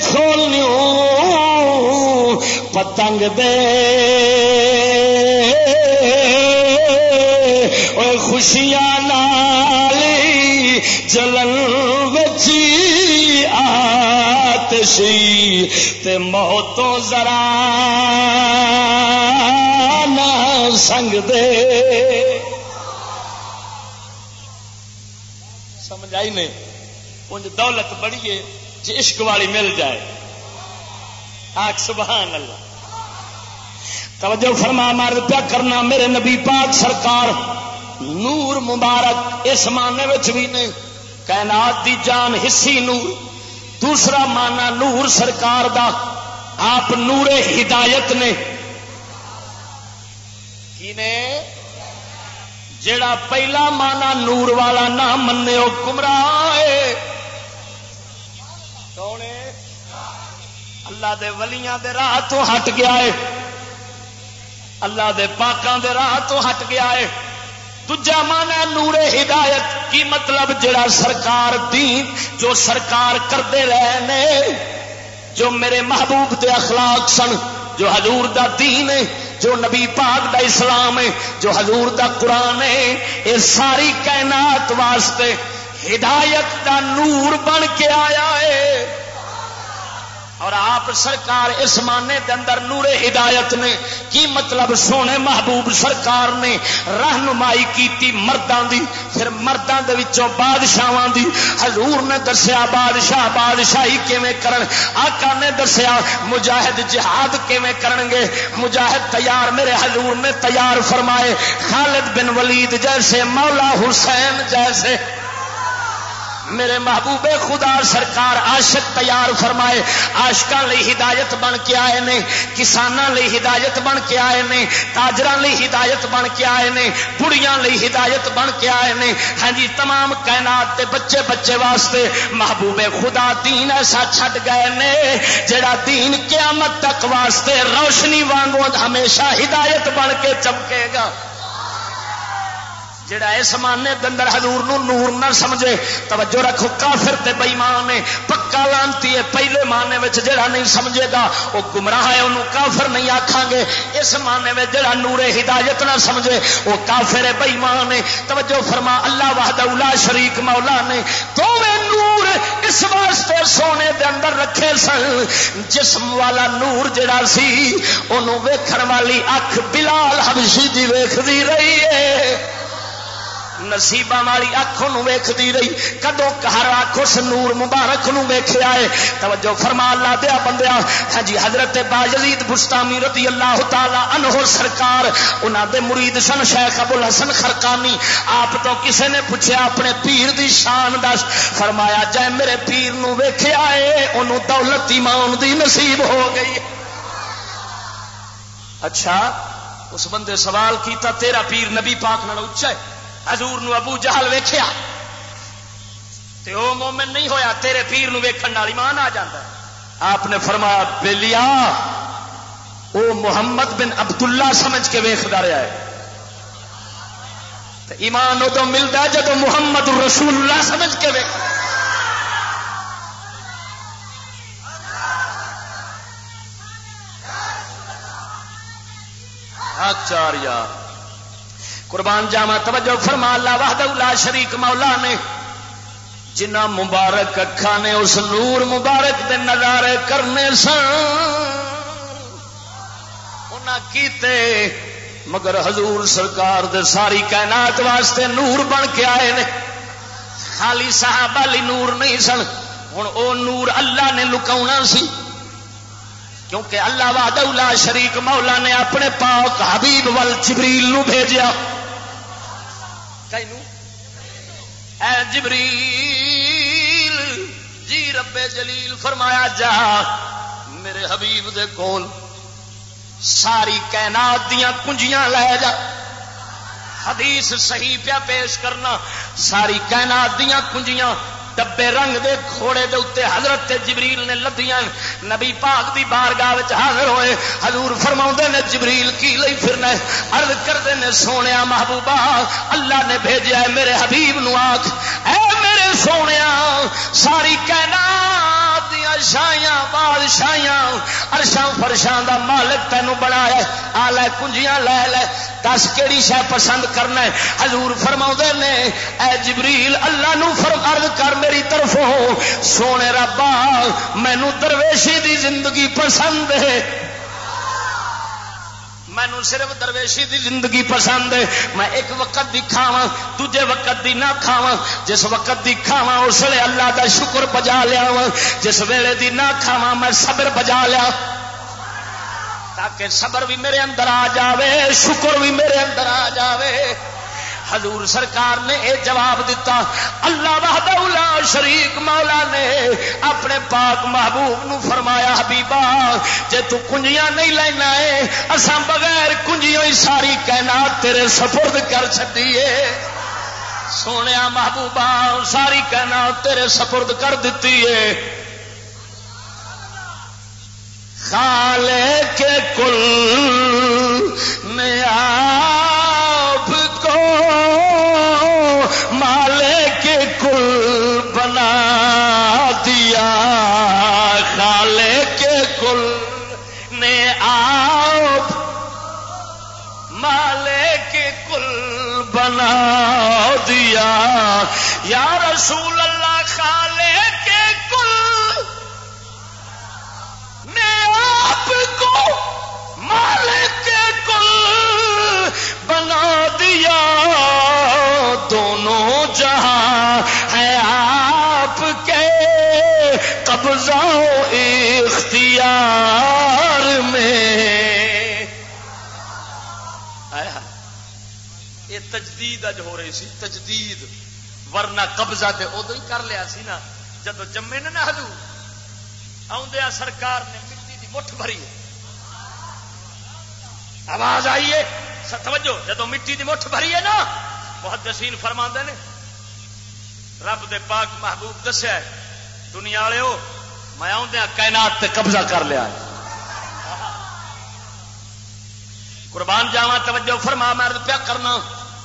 پتنگ دے۔ خوشیاں نالی جلن بچی آتشی تے موتوں ذرا نہ سنگ دے۔ سمجھ آئی نہیں؟ انج دولت بڑی ہے جی عشق والی مل جائے۔ آج سبحان اللہ۔ توجہ فرما مار پیا کرنا، میرے نبی پاک سرکار نور مبارک اس معنی بھی نے کائنات دی جان حصی نور۔ دوسرا مانا نور سرکار دا۔ آپ نور ہدایت نے۔ کی نے؟ جڑا پہلا مانا نور والا نہ منے وہ گمراہ کون اللہ دے ولیاں دے راہ تو ہٹ گیا ہے۔ اللہ دے پاکاں دے راہ تو ہٹ گیا ہے۔ دجا مانا نور ہدایت، کی مطلب جڑا سرکار دین جو سرکار کرتے رہے جو میرے محبوب دے اخلاق سن، جو حضور دا دین ہے، جو نبی پاک دا اسلام ہے، جو حضور دا قرآن ہے یہ ساری کائنات واسطے ہدایت دا نور بن کے آیا ہے۔ اور آپ سرکار اس مانے دے اندر نور ہدایت نے کی مطلب سونے محبوب سرکار نے رہنمائی کی مردوں دی، پھر مردوں دے وچوں بادشاہاں دی۔ حضور نے دسیا بادشاہ، بادشاہی کیویں کرن؟ آقا نے دسیا مجاہد جہاد کیویں کرن گے مجاہد تیار، میرے حضور نے تیار فرمائے۔ خالد بن ولید جیسے مولا حسین جیسے میرے محبوب خدا سرکار عاشق تیار فرمائے آشکان لی ہدایت بن کے آئے نے کسانوں لی ہدایت بن کے آئے نے تاجر لی ہدایت بن کے آئے نے بڑیاں لی ہدایت بن کے آئے نے۔ ہاں جی تمام کائنات دے بچے بچے واسطے محبوب خدا دین ایسا چھٹ گئے نے، جڑا دین قیامت تک واسطے روشنی وانگوں ہمیشہ ہدایت بن کے چمکے گا۔ جڑا اس مانے دندر حضور نو نور نہ سمجھے، توجہ رکھو، کافر تے بےمان نے پکا لانتی ہے، پہلے مانے وچ جڑا نہیں سمجھے گا، وہ گمراہ ہے، انہوں کافر نہیں آکھاں گے۔ اس مانے میں جڑا نور ہدایت نہ سمجھے، وہ کافر ہے۔ بےمان نے توجہ فرما، اللہ وحدہ لا شریک مولا نے تو نور اس واسطے سونے دے اندر رکھے سن، جسم والا نور جڑا سی، انہوں ویکھن والی اکھ بلال حبشی دی ویکھدی رہی ہے۔ نصیبہ والی اکھوں ویکھتی رہی۔ کدو ہر اکھ اس نور مبارک نو ویکھیا ہے۔ توجہ فرما اللہ دیا بندیا ہاں جی حضرت باجید بستامی رضی اللہ تعالی عنہ سرکار، انہاں دے مرید سن شیخ ابو الحسن خرقانی۔ آپ تو کسے نے پوچھا اپنے پیر دی شان دس۔ فرمایا، جے میرے پیر نو ویکھیا ہے، اونوں دولت ایمان دی نصیب ہو گئی۔ اچھا اس بندے سوال کیتا، تیرا پیر نبی پاک نال اچا ہے۔ حضور نو ابو جہل ویخیا وہ مومن نہیں ہویا، تیرے پیر نو ویکھن والی مان آ جاتا آپ نے فرمایا بلیا وہ محمد بن عبداللہ سمجھ کے ویختا رہا ہے۔ ایمان ادو ملتا جب محمد رسول اللہ سمجھ کے ویک آچاریہ قربان جاوا توجہ فرما، اللہ وحدہ لا شریک مولا نے، جنہ مبارک اکھا نے، اس نور مبارک دے نظارے کرنے سن۔ کیتے، مگر حضور سرکار دے ساری کائنات واسطے نور بن کے آئے نے۔ خالی صاحب علی نور نہیں سن ہوں او نور اللہ نے لکاؤنا سی۔ کیونکہ اللہ وحدہ لا شریک مولا نے اپنے پاک حبیب ول جبریل نو بھیجیا۔ اے جبریل جی رب جلیل فرمایا جا، میرے حبیب دے کول ساری کائنات دیاں کنجیاں لے جا۔ حدیث صحیح پیا پیش کرنا، ساری کائنات دیاں کنجیاں ڈبے رنگ دے گھوڑے دے اتنے حضرت جبریل نے لدیاں۔ نبی پاک دی بارگاہ حاضر ہوئے۔ حضور فرما نے، جبریل کی لئی پھرنا ارد کرتے نے سونے محبوبہ، اللہ نے بھیجا ہے، میرے حبیب نو آخ اے میرے سونے ساری کہنا شاہیاں، بادشاہیاں ارشاں فرشاں دا مالک تینوں بنایا آ لے کنجیاں لے لے۔ دس کیڑی شہ پسند کرنا ہے۔ حضور فرما نے، اے جبریل، اللہ نو فرم کر میری طرف ہو سونے ربا، مینو درویشی دی زندگی پسند ہے۔ مینو صرف درویشی دی زندگی پسند ہے۔ میں ایک وقت دی کھاوا دوجے وقت دی نہ کھاوا جس وقت دی کھاوا اس لیے اللہ دا شکر بجا لیا وا جس ویلے دی نہ کھاوا میں صبر بجا لیا۔ تاکہ صبر بھی میرے اندر آ جاوے، شکر بھی میرے اندر آ جاوے۔ حضور سرکار نے یہ جواب دیتا اللہ وحدہ شریک مولا نے اپنے پاک محبوب نو فرمایا، حبیبا، جے تو کنجیاں نہیں لینا ہے، اساں بغیر کنجیوں ہی ساری کائنات تیرے سپرد کر چڈیے سونے محبوبہ ساری کائنات تیرے سپرد کر دیتی ہے خالے کے کل آپ بنا دیا۔ یا رسول اللہ خالق تجدید اج ہو رہی سی، تجدید۔ ورنہ قبضہ تے ادو ہی کر لیا سی نا جب جمے نا ہلو آدھا سرکار نے مٹی کی مٹھ بھری۔ آواز آئیے توجہ جب مٹی کی مٹھ بھری ہے نا بہت فرما نے، رب دے پاک محبوب دسیا دنیا والے ہو میں آدھا کائنات تے قبضہ کر لیا قربان جاوا توجہ فرما مرد پیا کرنا۔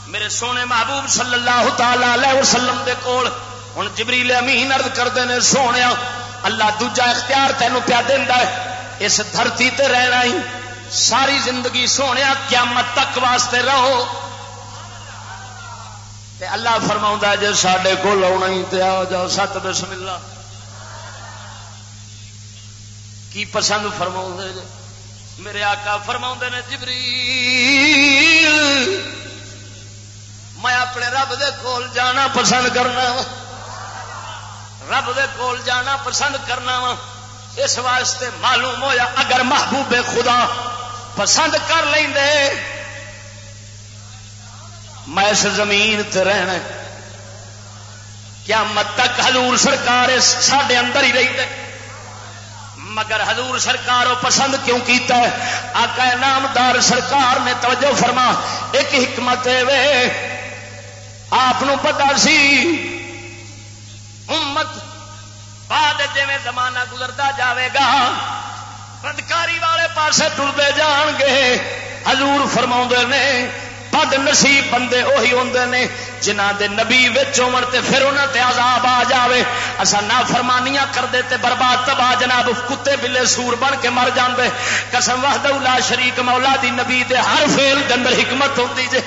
میرے سونے محبوب صلی اللہ تعالی علیہ وسلم دے کول۔ ہوں جبریل امین ارد کرتے ہیں سونے اللہ دوجا اختیار تینوں پیا دینا ہے۔ اس دھرتی تے رہنا ہی۔ ساری زندگی سونے قیامت تک واسطے رہو۔ تے اللہ فرما جی سڈے کول آنا ہی تے آ جاؤ۔ ست بسم اللہ کی پسند فرما جی میرے آقا فرما نے جبری میں اپنے رب دے کول جانا پسند کرنا وا۔ رب دے کول جانا پسند کرنا وا۔ اس واسطے معلوم ہویا اگر محبوب خدا پسند کر لیں دے میں اس زمین تے رہنا کیا مت تک حضور سرکار سڈے اندر ہی رہی دے مگر حضور سرکار پسند کیوں کیتا ہے؟ آقا نامدار سرکار نے توجہ فرما، ایک حکمت وے آپ پتا سی، امت بعد جی زمانہ گزرتا جاوے گا بدکاری والے پاسے ٹرتے جان گے۔ حضور فرما نے، بد نصیب بندے وہی ہوں نے جنہ دے نبی ہون تے پھر انہاں تے عذاب آ جاوے۔ اسا نافرمانیاں کردے تے برباد تباہ جناب، کتے بلے سور بن کے مر جاندے۔ قسم وحدہ لا شریک مولا دی نبی دے ہر فعل دے اندر حکمت ہوندی جے۔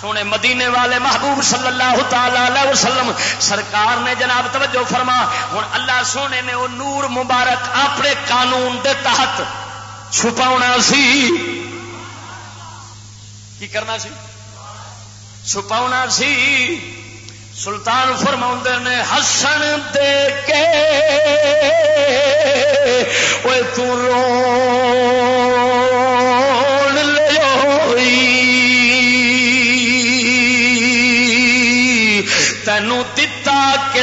سونے مدینے والے محبوب صلی اللہ تعالی وسلم، سرکار نے جناب توجہ فرما ہوں اللہ سونے نے وہ نور مبارک اپنے قانون دے تحت چھپا سی۔ کی کرنا سی؟ چھپا سی۔ سلطان فرما نے ہسن دے کے تو رو۔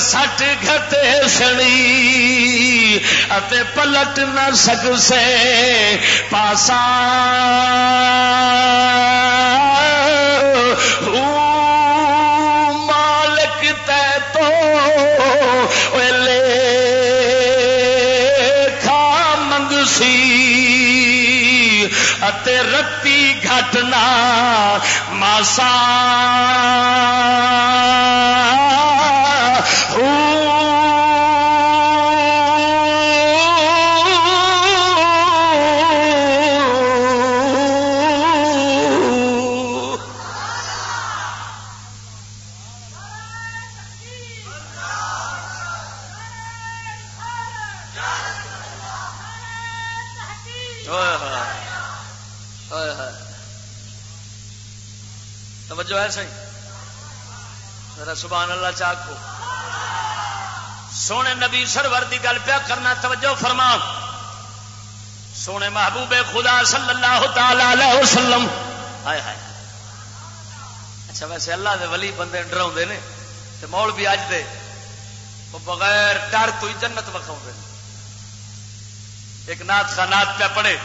سٹ گتے سڑی اتے پلٹ نہ سک سے پاسا۔ رتی گھٹنا ماسا۔ سبحان اللہ چاک کو سونے نبی سرور کی گل پیا کرنا، توجہ فرما سونے محبوب خدا صلی اللہ تعالی علیہ وسلم۔ ہائے ہائے۔ اچھا ویسے اللہ دے ولی بندے ڈرا نے مول بھی اج دے۔ وہ بغیر ڈر تو ہی جنت وکھاؤ ایک نات کا نات پہ پڑے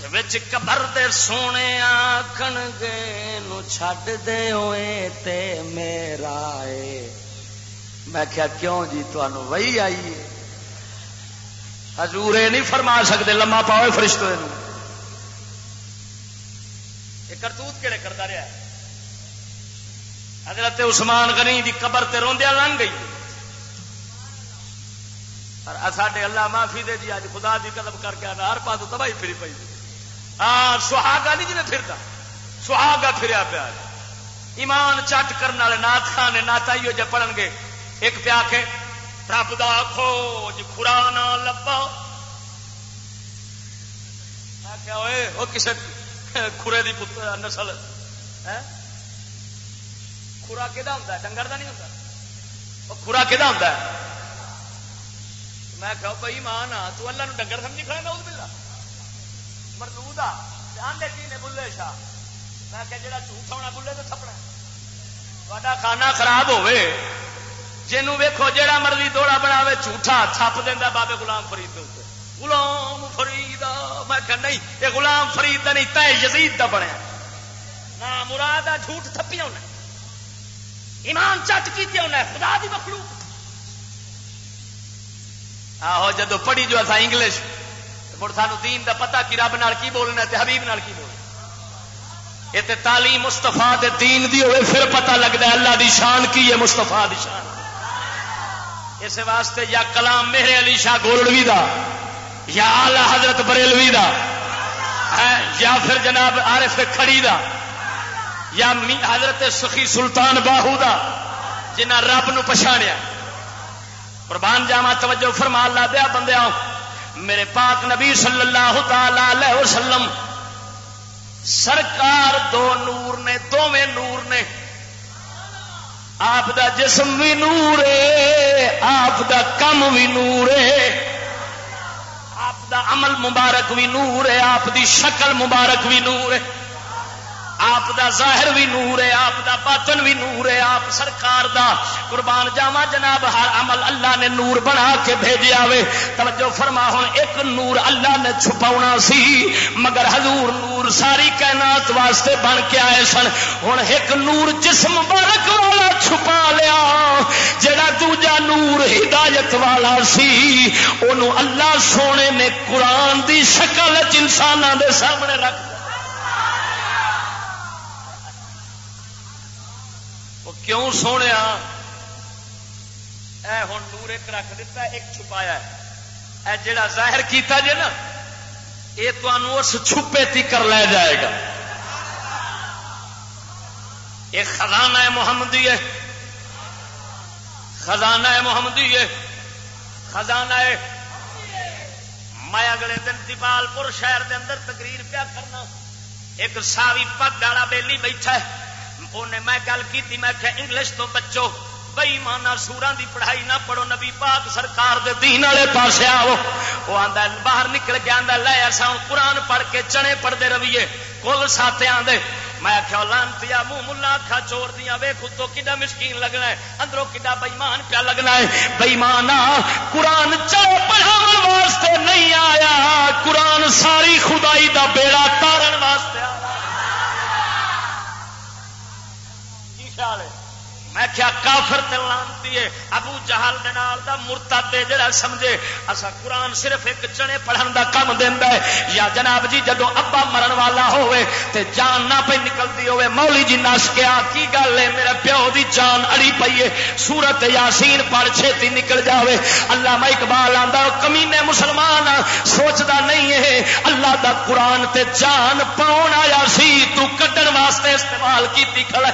قبر دے سونے آخن گے نو چھڈ دے ہوئے تے میرا میں کیا کیوں جی تمہوں وہی آئی حضور یہ نہیں فرما سکتے لما پاؤ فرشتوں یہ کرتوت کہڑے کرتا رہا حضرت عثمان غنی دی قبر تے روندیا لنگ گئی۔ ساڈے اللہ معافی دے جی اج خدا دی قدم کر کے ہر پاس تباہی پھری پی ہاں سہاگا نہیں جی پھرتا۔ سہاگا پھریا پیا۔ ایمان چٹ کرنے والے نات خان نے نات آئی جب پڑھن گے۔ ایک پیا کے رب دا کھوج خورا نہ لبا کیا ہوئے وہ کسے خورے دی نسل۔ خورا کہ ڈنگر کا نہیں ہوتا وہ خورا کہ ہوتا ہے؟ میں کہ بھائی ماں نہ تو اللہ ڈنگر سمجھی کھڑا نہ ملا مردود آدھے کی نے بلے شاہ؟ میں کہ جڑا جھوٹ ہونا بلے تو تھپنا تا کھانا خراب ہوے جنوں ویکو جہاں مرضی دوڑا بنا جھوٹا تھپ دینا بابے گلام فرید کے غلام فرید میں کہ نہیں یہ غلام فرید کا نہیں تے یزید کا بنیا۔ نہ مراد جھوٹ تھپی ہونا ایمان چٹ کی ہونا خدا دی مخلوق۔ آہو جدو پڑھی جو تھا انگلش مڑ سانو دین دا پتا کہ رب نال کی بولنا تے حبیب نال کی بولنا یہ تے تعلیم مستفا دین دی ہوئے پھر پتہ لگتا ہے اللہ دی شان کی ہے مستفا دی شان۔ اس واسطے یا کلام میرے علی شاہ گولڑوی دا، یا آلہ حضرت بریلوی دا یا پھر جناب عارف کھڑی دا، یا حضرت سخی سلطان باہو دا جنہ رب نو پچھاڑیا قربان جاوا توجہ فرما لا دیا بندے میرے پاک نبی صلی اللہ تعالی وسلم سرکار دو نور نے دونوں نور نے۔ آپ دا جسم بھی نور ہے، آپ دا کم بھی نور ہے۔ آپ دا عمل مبارک بھی نور ہے، آپ دی شکل مبارک بھی نور ہے۔ آپ دا ظاہر بھی نور ہے، آپ دا باطن بھی نور ہے، آپ سرکار دا قربان جاوا جناب، ہر عمل اللہ نے نور بنا کے بھیجا وے۔ توجہ فرما ہوں ایک نور اللہ نے چھپا سی، مگر حضور نور ساری کائنات واسطے بن کے آئے سن۔ ہوں ایک نور جسم مبارک والا چھپا لیا، جڑا دوجا نور ہدایت والا سی۔ انہوں اللہ سونے نے قرآن دی شکل انسانوں دے سامنے رکھ کیوں سونے اے ہوں نور ایک رکھ دیتا، ایک چھپایا اے جڑا ظاہر کیتا جے نا یہ تمہوں اس چھپے تی کر لے جائے گا۔ یہ خزانہ ہے محمدی ہے خزانہ ہے محمدی ہے خزانہ ہے میں اگلے دن دیپال پور شہر دے اندر تقریر پیا کرنا۔ ایک ساوی پگ والا بیلی بیٹھا ہے۔ انہیں میں گل کی میں کہ انگلش تو بچو بئی مانا سورا دی پڑھائی نہ پڑھو، نبی پاک سرکار دے دین والے پاس آو وہ آتا باہر نکل کے آتا لے ایسا ہوں، قرآن پڑھ کے چنے پڑھتے رویے، کل سات آدھے میں آخیا لانتی منہ ملا آخا چور دیا ویخ تو کڈا مسکین لگنا ہے، اندروں کڈا بئیمان پیا لگنا ہے۔ بئیمان قرآن چلو پڑھاو واسطے نہیں آیا، قرآن ساری خدائی دا بیڑا تارن واسطے آیا خیال ہے میں کیا کافر لانتی ہے۔ ابو جہل دا مرتا دے جڑا سمجھے، اسا قرآن صرف ایک چنے پڑھن دا کم دینا ہے۔ یا جناب جی جدو ابا مرن والا ہوئے تے جان نہ پہ نکلتی ہوئے مولی جی نس کے آ، کی گل ہے؟ میرے پیو دی جان اڑی پیے سورت یاسین پڑھ چھتی نکل جاوے۔ اللہ میں اقبال آندا کمینے مسلمان سوچدا نہیں ہے۔ اللہ دا قرآن تے جان پاؤن آیا سی، تو کڈن واسطے استعمال کیتی کھڑا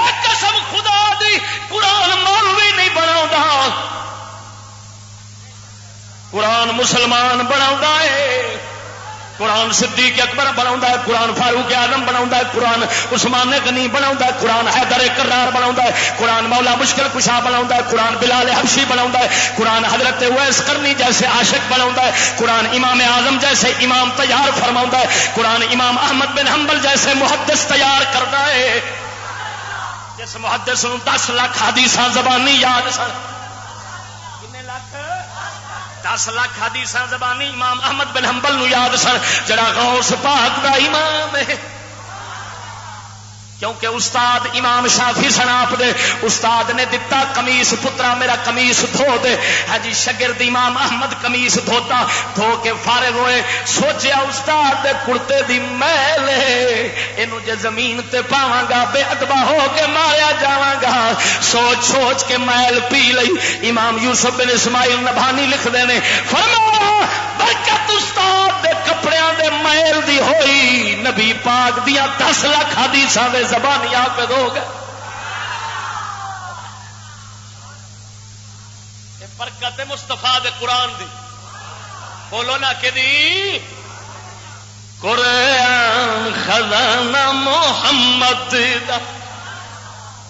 قسم خدا دی، قرآن مولوی نہیں بنا قرآن مسلمان بنا ہے۔ قرآن صدیق اکبر بنا ہے، قرآن فاروق آدم بنا قرآن عثمان غنی بنا قرآن حیدر کرار بنا قرآن مولا مشکل کشا بنا ہے، قرآن بلال حبشی بنا قرآن حضرت ویس کرنی جیسے عاشق بنا قرآن امام اعظم جیسے امام تیار فرما قرآن امام احمد بن حنبل جیسے محدث تیار کرتا ہے۔ جس محدث نو دس لاکھ حدیث زبانی یاد سن۔ دس لاکھ حدیث زبانی امام احمد بن حنبل نو یاد سن۔ جڑا غوث پاک دا امام ہے۔ کیونکہ استاد امام شافی سناپ دے، استاد نے دتا کمیس پترا، میرا کمیس دھو دے۔ ہاں جی، شگرد امام احمد کمیس دھوتا، دھو کے فارغ ہوئے۔ سوچیا استاد دے کرتے دی میل یہ جے زمین تے پاواں گا، بے ادبا ہو کے ماریا جاواں گا۔ سوچ سوچ کے میل پی لئی۔ امام یوسف بن اسماعیل نبھانی لکھ دینے، فرمایا برکت استاد دے کپڑیاں دے میل دی ہوئی نبی پاک دیا دس لاکھ حدیثاں دے زبانی آپ پہ دو گئے برکت مستفا دے قرآن دی۔ بولو نا کہ دی۔ قرآن خزانہ محمد دا۔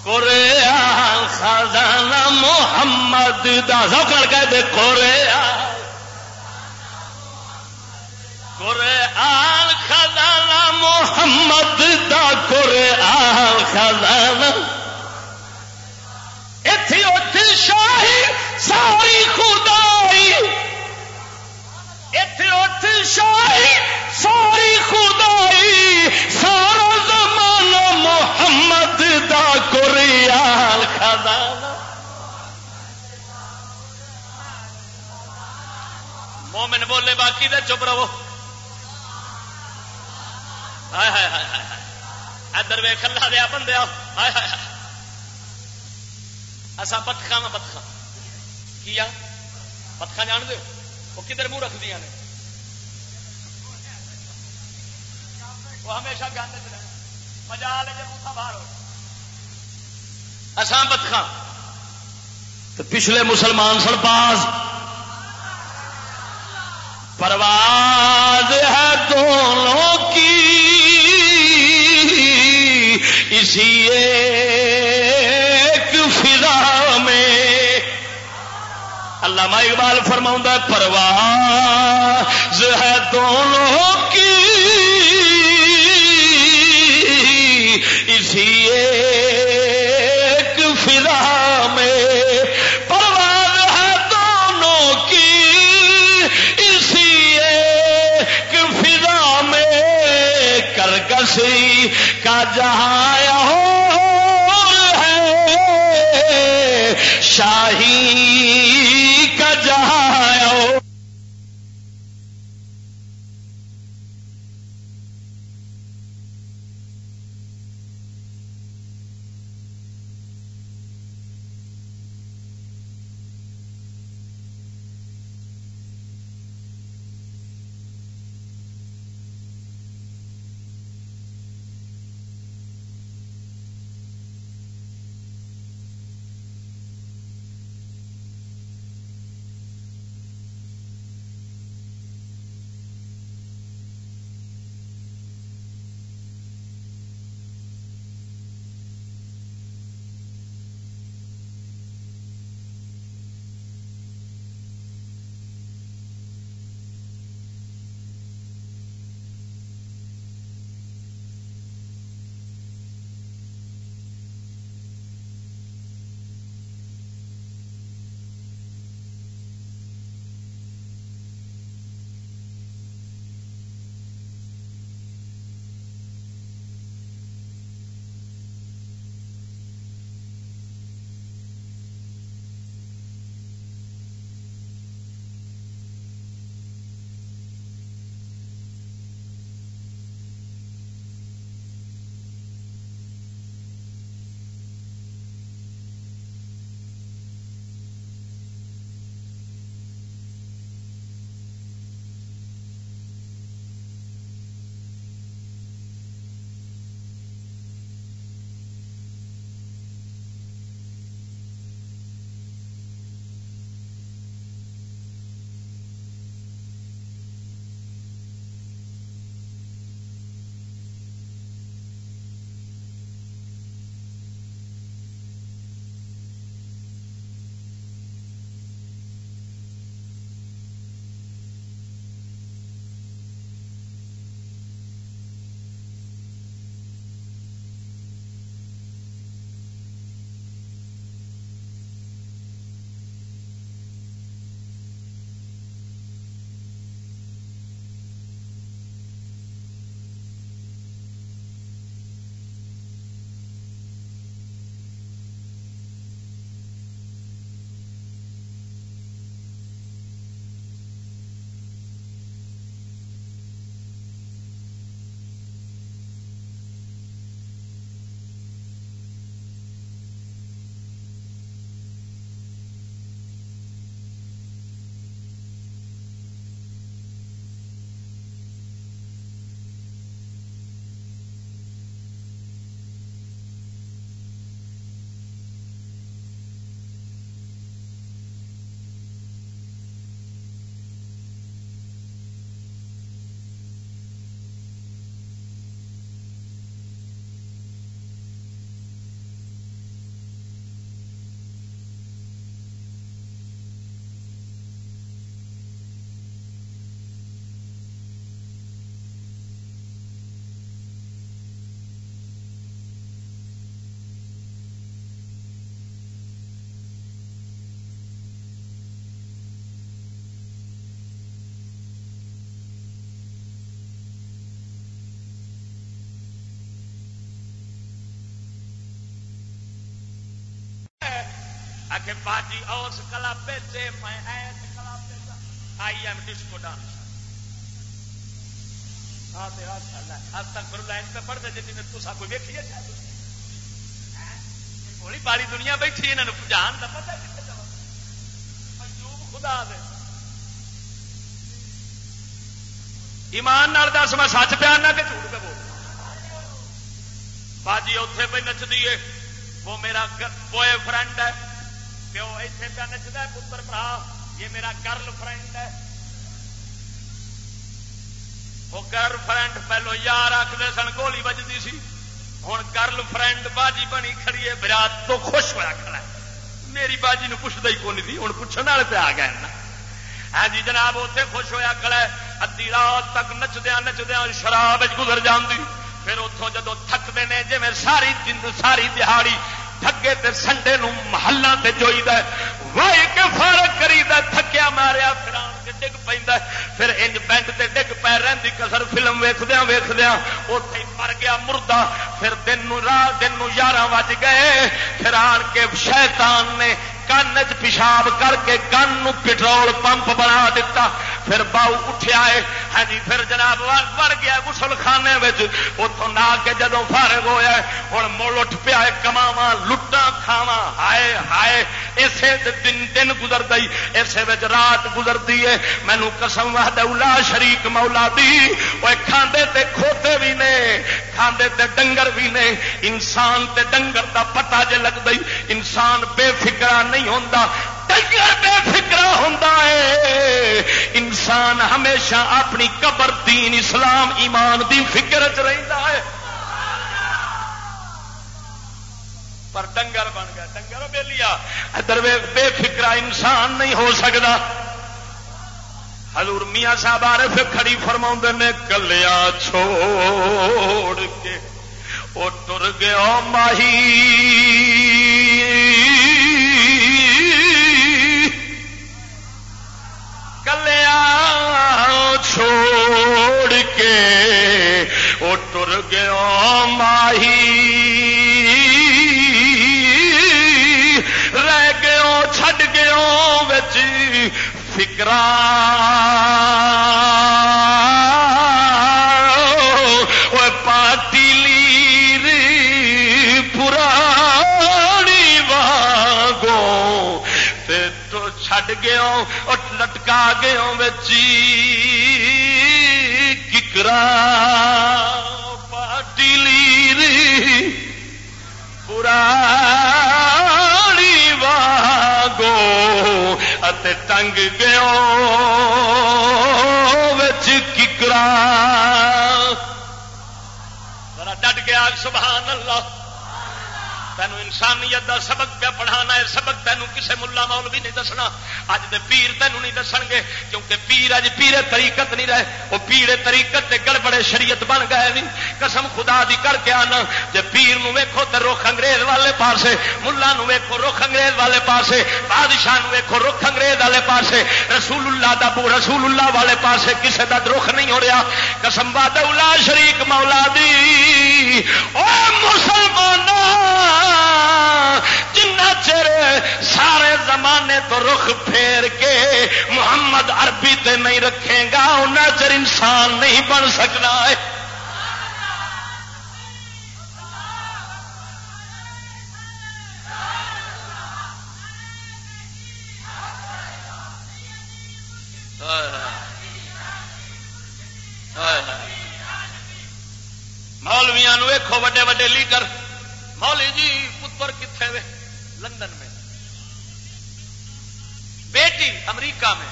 قرآن خزانہ محمد دا۔ سب کر کے دے، قرآن قرآن خزانہ محمد دا قرآن خزانہ۔ اتھی اتھی شاہی، ساری خدائی۔ اتھی اتھی شاہی، ساری خدائی۔ سارا زمانہ محمد دا قرآن خزانہ۔ مومن بولے باقی دے، چپ رہو۔ ادھر وے کلا دیا بندے اصا پتخا میں پتخا کیا پتخا جان دو وہ کدھر منہ رکھ دیا نے؟ وہ ہمیشہ گانے مزا لے جب باہر ہو۔ اسان پتخا تو پچھلے مسلمان سن سرپاس پرواز ہے دونوں۔ اللہ اقبال فرماؤں پرواز ہے دونوں کی۔ اسی ایک فضا میں پرواز ہے دونوں کی۔ اسی ایک فضا میں کرکسی کا جہاں کہ باجی، اوس کلا بیچے، میں ایس کلا بیچا۔ I am disco dance. اب تک پھر لائن پہ پڑھتے جی میں تصا کوئی ویکھیے بڑی باری دنیا بیٹھی یہاں جان کا پتا خدا دے۔ ایمان دس، میں سچ پیا نہ کہ جھوٹ پہ بول۔ باجی اتے پہ نچتی ہے، وہ میرا بوائے فرینڈ ہے۔ پیو اتنے پہ نچتا ہے پتر برا یہ میرا گرل فرینڈ ہے وہ گرل فرینڈ پہلو یار آخر سن گولی بجتی سی ہوں گرل فرینڈ باجی بنی کھڑی ہے برات تو خوش ہوا کھڑا ہے میری باجی نو پوچھتا ہی کون تھی ہوں پوچھنے والے پہ آ گئے نا ہاں جی جناب اتنے خوش ہوا کھڑا ہے ادی رات تک نچدیا نچدیا شراب گزر جاندی پھر اتوں جدو تھکتے ہیں جی میں ساری ساری دہاڑی تھکے تے سنڈے نو محلہ تے جوئی دا وائی کے فارغ کری دا تھکیا ماریا پھر آن کے ڈگ پہ پھر انج بینڈ تے ڈگ پہ رہی کسر فلم ویخدیا ویخدیا اتے مر گیا مردہ پھر دن نو رات دن نو یارہ وج گئے پھر آن کے شیطان نے کن چ پیشاب کر کے کن پٹرول پمپ بنا دیتا پھر باؤ اٹھیا ہے ہاں جی پھر جناب بڑھ گیا گسل خانے اتوں نہ کے جدو فارغ ہوا ہوں مڑ اٹھ پیا کماوا لٹا کھاوا ہائے ہائے، اسے دن دن گزر گئی اسے رات گزرتی ہے مینو قسم وحدہ شریک مولا دی۔ وہ کھاندے تے کھوتے بھی نے، کھاندے تے ڈنگر بھی نے۔ انسان تے ڈنگر دا پتہ جے لگ گئی انسان بے فکرا نہیں ہوتا ڈنگر بے فکرا ہوتا ہے۔ انسان ہمیشہ اپنی قبر دین اسلام ایمان دی فکر چ رہتا ہے۔ پر ڈنگر بن گیا، ڈنگر بے لیا ادھر بے فکرا انسان نہیں ہو سکتا حضور میاں صاحب آ رہے کھڑی فرما نے کلیا چھوڑ کے وہ ٹر گیا ماہی۔ چھوڑ کے وہ ٹر گیا ماہی۔ رہ گیا چھڈ گیا بچ فکرا چھڈ گیا اور لٹکا گیا بچی ککرا پاٹی لی پورا ٹنگ گیا ککرا ڈٹ گیا سبحان اللہ تینوں انسانیت دا سبق پہ پڑھانا ہے، سبق تینوں کسے ملا مول بھی نہیں دسنا۔ اج دے پیر تینوں نہیں دس گے، کیونکہ پیر اج پیرے طریقت نہیں رہے۔ وہ پیڑے طریقت گڑبڑے شریعت بن گئے بھی قسم خدا دی کر کے آنا، جے پیر نو ویکھو تے رخ انگریز والے پاسے، ملا نو ویکھو رخ انگریز والے پاسے، بادشاہ نو ویکھو رخ انگریز والے پاسے رسول اللہ دا بو رسول اللہ والے پاسے کسے دا رخ نہیں ہو رہا قسم باد شریک مولا دی۔ او مسلمانوں جنا چر سارے زمانے تو رخ پھیر کے محمد عربی تے نہیں رکھے گا ان چر انسان نہیں بن سکنا ہے۔ مولویا ویکو وڈے وڈے لیڈر۔ مولی جی پتر کتنے وے؟ لندن میں۔ بیٹی امریکہ میں۔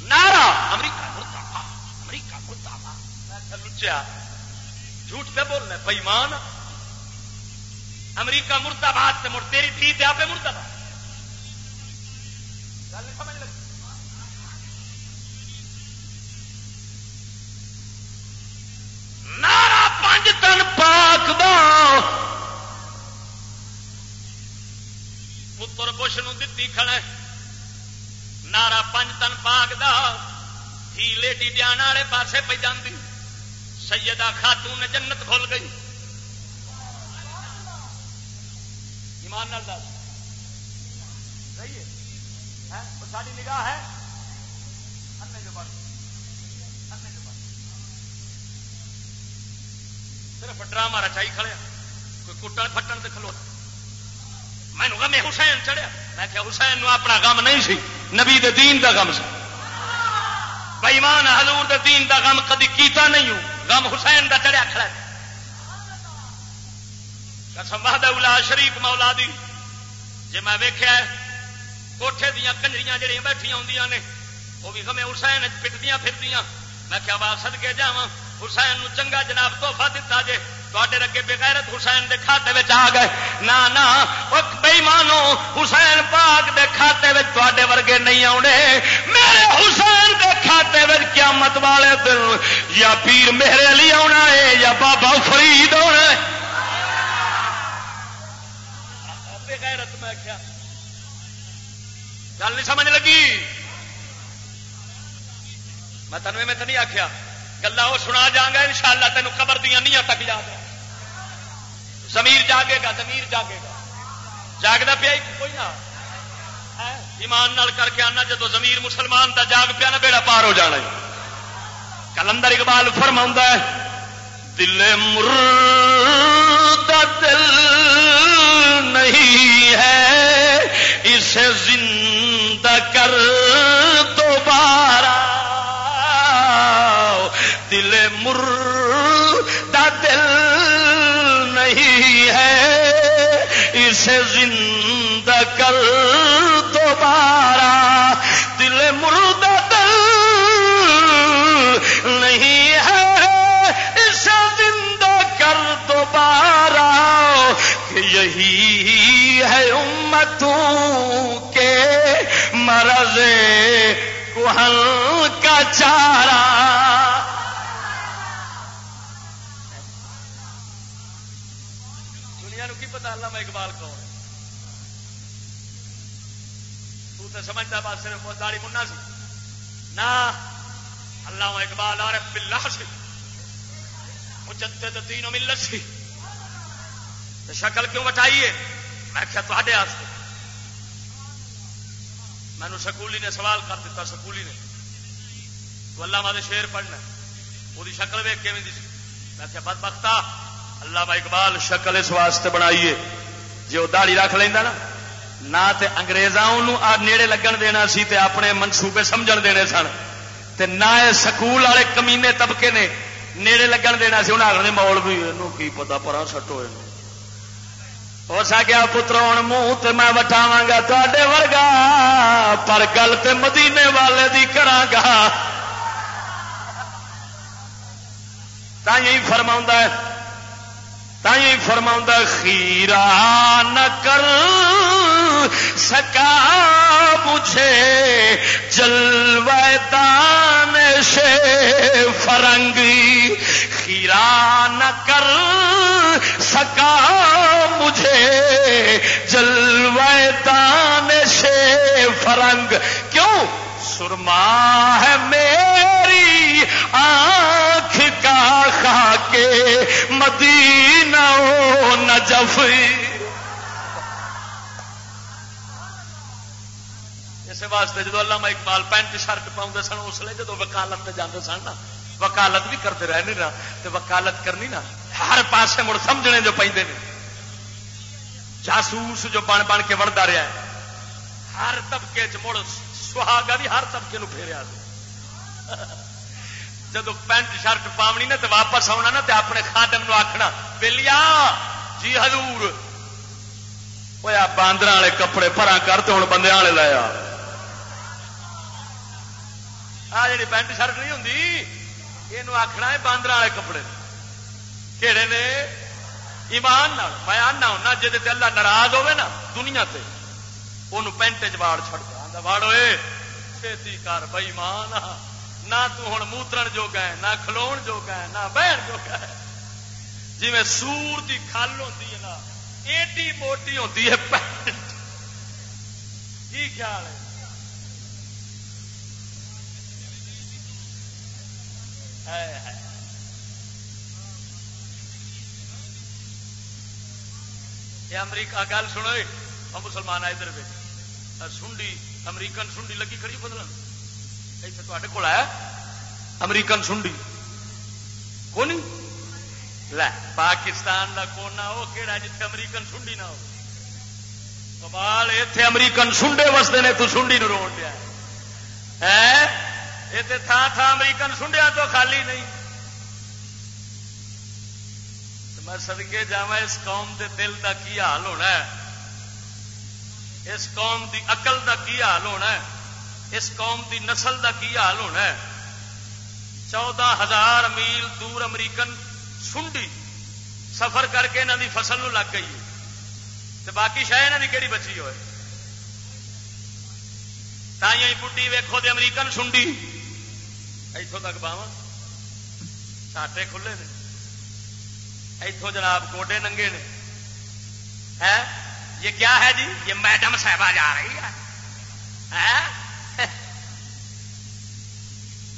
نارا امریکہ مرتا امریکہ مرتا لچیا، جھوٹ پہ بولنا بےمان۔ امریکہ مرتا باد سے مڑ، تیری تھی پہ آپ مرتا باد نارا پانچ تن پاک دا پتر بش نتی کھڑا نارا پنج تن پاک دا ہی لیٹی جان والے پاسے پہ جاندی۔ سیدہ خاتون جنت کھل گئی۔ ایمان دس۔ صحیح ہے؟ ہاں، ساری نگاہ ہے۔ صرف ڈرامہ رچائی کھڑیا کوئی کٹن پھٹن سے کھلو میں غم حسین چڑھیا۔ میں کہ حسین نو اپنا غم نہیں سی، نبی دے دین دا غم سی۔ بےمان حضور دے دین دا غم کدی کیتا نہیں ہوں۔ غم حسین دا چڑھیا کھڑا قسم، وحدہ شریف مولا دی۔ جی میں ویخیا کوٹھے دیا کنجریاں جہیا بیٹھیا ہوں نے، وہ بھی گمے حسین پٹدیا پھر میں کیا بات سد کے جا حسین نو چنگا جناب توحفہ دتا جے۔ تے اگے بغیرت حسین دے کھاتے میں آ گئے نہ نہ بے مانو حسین پاک دے کھاتے میں ورگے نہیں آنے میرے حسین دے کھاتے میں قیامت والے دن یا پیر میرے لیے آنا ہے یا بابا فرید آنا ہے بغیرت میں کیا گل نہیں سمجھ لگی میں تنوع میں تو نہیں آخیا گلا وہ سنا جا گا ان شاء اللہ تین قبر دیا نہیں تک جا گا زمیر جاگے گا، زمیر جاگے گا۔ جاگتا پیا کوئی نہ۔ ایمان نال کر کے آنا، جدو زمیر مسلمان دا جاگ پیا نا، بیڑا پار ہو جانا کلندر اقبال فرما ہے دل مر دل نہیں ہے، اسے زندہ کر دوبارہ۔ دل مر دل نہیں ہے، اسے زندہ کر دوبارہ دل مرد دل نہیں ہے، اسے زندہ کر دوبارہ کہ یہی ہے امتوں کے مرض کوہل کا چارہ۔ پتا علامہ اقبال کون تو تے سمجھتا بات صرف وہ داڑی منا سی۔ نہ علامہ اقبال عارف باللہ سی۔ مجدد دین و ملت سی۔ تو شکل کیوں بٹائیے میں کیا تے میں نے سکولی نے سوال کر دیتا سکولی نے۔ تو اللہ دے شیر پڑھنا وہ شکل ویک کے میں کیا بد بختا اللہ اقبال شکل اس واسطے بنائیے جی وہ دہڑی رکھ لینا نا، نہ تے انگریزاں نیڑے لگن دینا سی تے اپنے منصوبے سمجھ دینے سن۔ تے نہ سکول والے کمینے طبقے نے نیڑے لگن دینا سی انہیں آخر مول بھی کی پتا پرا سٹو ہو سکیا پتر ہوں منہ تو میں وٹاوا گا تے ورگا، پر گل تے مدینے والے دی کرا گا۔ فرما ہے فرما خیرا نہ کر سکا مجھے دان سے فرنگی خیرا نہ کر سکا مجھے دان سے فرنگ کیوں سرما ہے میری آنکھ کا خا کے مدینہ نجف۔ اس واسطے جدو اللہ اقبال پینٹ شرٹ پاؤں سن، اس لیے جدو وکالت پہ جاتے سن نا، وکالت بھی کرتے رہنے نا تو وکالت کرنی نا، ہر پاسے مڑ سمجھنے جو پہ جاسوس جو بن بن کے وڑتا رہا ہے، ہر طبقے چ مڑ سہاگا بھی ہر طبقے نو پھیریا جب پینٹ شرٹ پاونی نا تو واپس آنا نا تو اپنے خادم نو آخنا بلیا جی ہزور ہوا باندر والے کپڑے پرا کر تو ہوں بندے والے لایا آ۔ جی پینٹ شرٹ نہیں ہوں یہ آخنا ہے باندر والے کپڑے۔ کہڑے نے؟ ایمان میں آنا ہونا جی اللہ ناراض ہوے نا دنیا تے وہ پینٹ چاڑ چڑ واڑوے چھتی کر بئی مان نہ تن موتر جو گئے نہ کھلو جو گئے نہ بہن جو گئے جی میں سور کی کھل ہوتی ہے نا، ایڈی موٹی ہوتی ہے پینٹ۔ کی خیال ہے؟ یہ امریکہ، گل سنو۔ ہاں، مسلمان ادھر بھی سنڈی، امریکن سنڈی لگی کھڑی بدلن اتنے کول ہے امریکن سنڈی کون لے پاکستان کا کونا وہ کہڑا جتنے امریکن سنڈی نہ ہو کمال اتنے امریکن سنڈے وستے نے تو سنڈی نو رو دیا یہ تھان تھان امریکن سنڈیا تو خالی نہیں میں سدکے جا اس قوم دے دل دا کی حال ہونا ہے اس قوم دی اقل دا کی حال ہونا ہے اس قوم دی نسل دا کی حال ہونا ہے؟ چودہ ہزار میل دور امریکن سنڈی سفر کر کے انہوں دی فصل نو لگ گئی تو باقی شاید یہاں کی کہڑی بچی ہوئے؟ تھی بڈی ویکو دے امریکن سنڈی۔ اتوں تک باوا ساٹے کھلے نے۔ اتوں جناب کوٹے ننگے نے۔ ہے یہ کیا ہے جی؟ یہ میڈم صاحبہ جا رہی ہے۔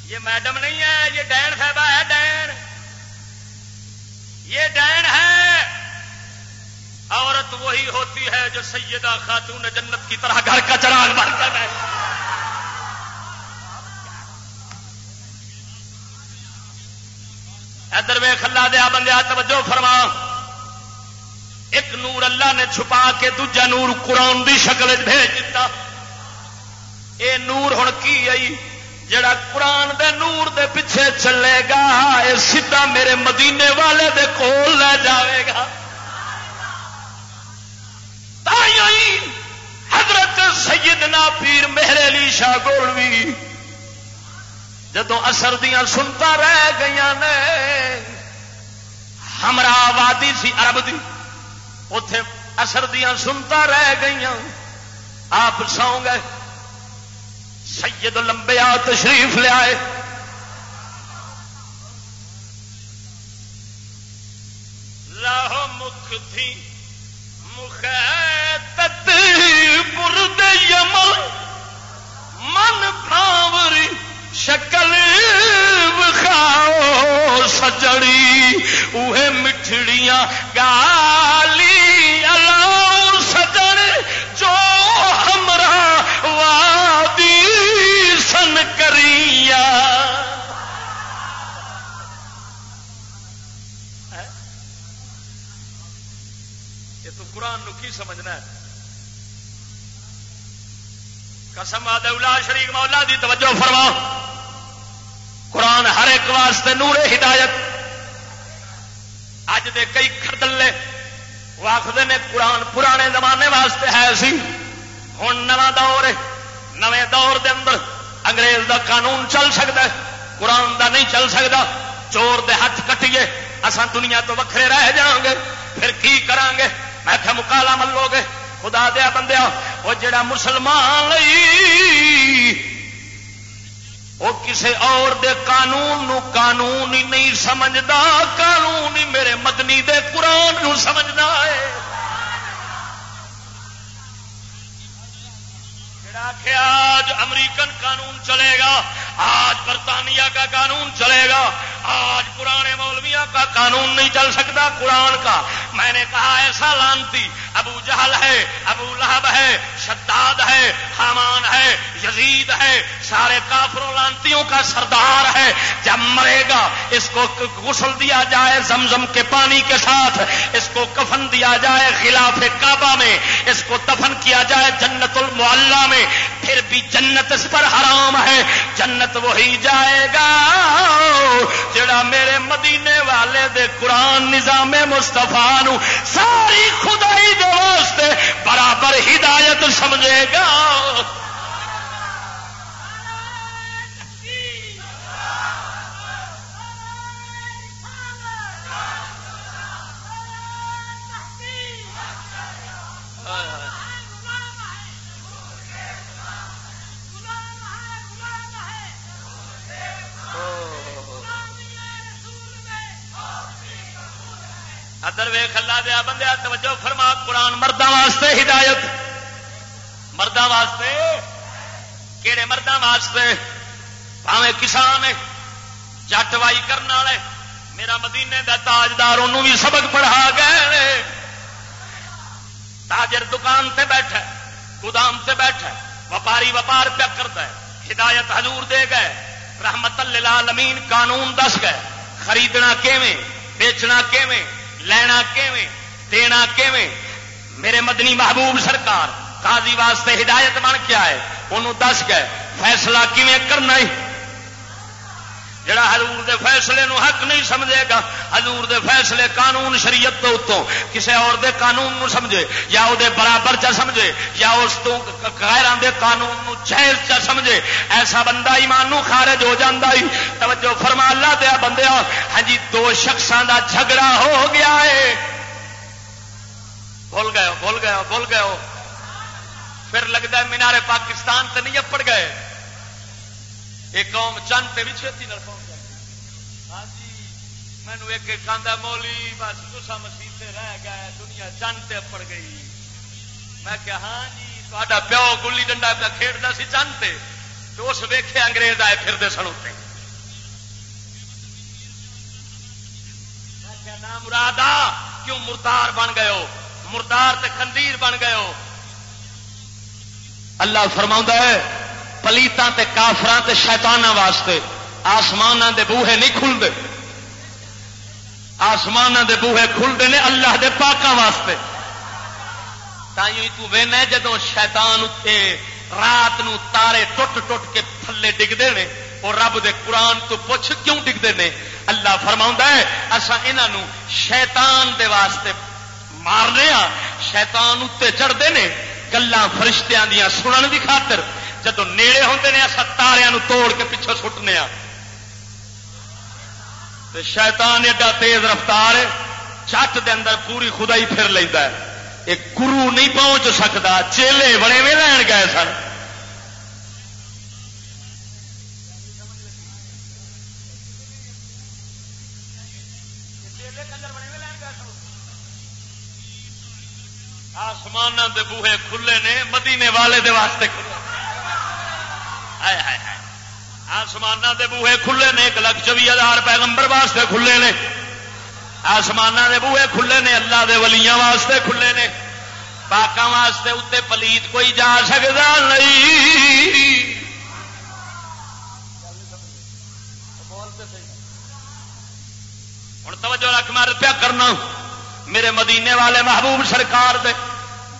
یہ میڈم نہیں ہے، یہ ڈین صاحبہ ہے، ڈین۔ یہ ڈین ہے۔ عورت وہی ہوتی ہے جو سیدہ خاتون جنت کی طرح گھر کا چراغ بن کر ادھر وے کلا دیا بندیا توجہ فرما۔ ایک نور اللہ نے چھپا کے دوجا نور قرآن دی شکل بھیج دیتا اے نور ہوں کی آئی؟ جڑا قرآن دے نور دے پیچھے چلے گا یہ سیدھا میرے مدینے والے دے کول لے جاوے گا۔ حضرت سیدنا پیر میرے علی شاہ گولوی جدو اثر دیا سنتا رہ گئی نے ہمرا آبادی سی ارب دی اتے اثر دیا سنتا رہ گئی آپ سو گئے سید لمبے آ تشریف لیا لاہو مکھ تھی مخ برد یمل من پاوری شکل بخاؤ سجڑی وہ مٹھڑیاں، گالی الاؤ سجڑ، جو ہمرا وادی سن کریا۔ یہ تو قرآن نو کی سمجھنا ہے؟ قسم آدھا شریف مولا دی، توجہ فرما قرآن ہر ایک واسطے نورے ہدایت۔ اج دے کئی خردلے وہ آخر نے، قرآن پرانے زمانے واسطے ہے سی۔ ہوں نواں دور نویں دور دے اندر۔ انگریز دا قانون چل سکتا ہے، قرآن دا نہیں چل سکتا۔ چور دے ہاتھ کٹیے اسان دنیا تو وکھرے رہ جاؤں گے۔ پھر کی کران گے؟ میں کہ مکالا ملو گے۔ خدا دیا بندیا وہ جڑا مسلمان وہ کسی اور دے قانون نو قانون ہی نہیں سمجھتا قانون ہی میرے مدنی دے قرآن نو سمجھتا ہے۔ آج امریکن قانون چلے گا آج برطانیہ کا قانون چلے گا۔ آج پرانے مولویوں کا قانون نہیں چل سکتا قرآن کا۔ میں نے کہا ایسا لانتی، ابو جہل ہے، ابو لہب ہے، شداد ہے حامان ہے، یزید ہے، سارے کافروں لانتیوں کا سردار ہے۔ جب مرے گا، اس کو غسل دیا جائے زمزم کے پانی کے ساتھ، اس کو کفن دیا جائے خلاف کعبہ میں، اس کو دفن کیا جائے جنت المعلہ میں۔ پھر بھی جنت اس پر حرام ہے۔ جنت وہی جائے گا۔ جڑا میرے مدینے والے دے قرآن نظام مستفا ساری خدائی واسطے برابر ہدایت سمجھے گا۔ ہاں۔ ادر وے کلا دیا بندہ توجہ فرما، قرآن مردوں واسطے ہدایت۔ مردوں واسطے؟ کہڑے مردوں واسطے؟ پاوے کسان جٹ وائی کرنے والے۔ میرا مدینے دا تاجدار انہوں بھی سبق پڑھا گئے تاجر دکان تے بیٹھا، گودام سے بیٹھا، وپاری وپار پیا کرتا ہے۔ ہدایت حضور دے گئے، رحمت للعالمین قانون دس گئے۔ خریدنا کیویں، بیچنا کیویں؟ لینا کیویں؟ دینا کیویں؟ میرے مدنی محبوب سرکار قاضی واسطے ہدایت بن کے آئے، انہوں دس گئے، فیصلہ کیویں کرنا ہی؟ جڑا حضور دے فیصلے نو حق نہیں سمجھے گا، حضور دے فیصلے قانون شریعت تو اتوں کسے اور دے قانون نو سمجھے، یا او دے برابر چا سمجھے، یا اس تو غیران دے قانون نو جائز چا سمجھے۔ ایسا بندہ ایمان نو خارج ہو جاندا ہی۔ توجہ فرما، اللہ دیا بندیا ہاں جی دو شخصاں دا جھگڑا ہو گیا ہے۔ بھول گئے ہو، بھول گئے ہو، بھول گئے ہو۔ پھر لگتا ہے مینارے پاکستان تے نہیں اپڑ گئے۔ ایک قوم چند تے بھی چھتی نہ مینو ایک ایک آدھا مولی، بس تسا مسیح سے رہ گئے دنیا چند تے اپڑ گئی۔ میں کہ ہاں جی تا پیو گلی ڈنڈا پہ کھیڈتا سی چند تے تو اس ویخے انگریز آئے پھرتے سن اتنے نام مراد کیوں مردار بن گئے ہو؟ مردار تے خندیر بن گئے ہو؟ اللہ فرما ہے، پلیتاں تے کافراں تے شیطاناں واسطے آسمان دے بوہے نہیں کھلتے آسمان دے بوہے کھلتے ہیں اللہ دے پاکاں واسطے۔ تھی وہنا جدو شیطان اتنے رات نو تارے ٹوٹ ٹوٹ کے تھلے ڈگتے ہیں اور رب دے قرآن تو پوچھ کیوں ڈگتے ہیں اللہ فرما ہے اصا یہ شیطان دے واسطے مارنے ہاں شیطان اتنے چڑھتے ہیں گلان فرشتیاں دیا سنن کی خاطر۔ جدو نیڑے ہوتے ہیں اصا تاریا توڑ کے پیچھے سٹنے شیطان ایڈا تیز رفتار چٹ دے اندر پوری خدائی پھر لینا ہے۔ ایک گرو نہیں پہنچ سکتا، چیلے بڑے میں لین گئے سن۔ آسمان دے بوہے کھلے نے، مدینے والے دے واسطے کھلے۔ آسمان دے بوہے کھلے نے، ایک لاکھ چوبی ہزار پیغمبر واسطے کھلے نے۔ آسمان دے بوہے کھلے نے، اللہ دے ولیاں واسطے کھلے نے۔ پاکوں واسطے اتنے پلیت کوئی جا سکتا نہیں۔ ہوں توجہ رکھ مار پیا کرنا، میرے مدینے والے محبوب سرکار دے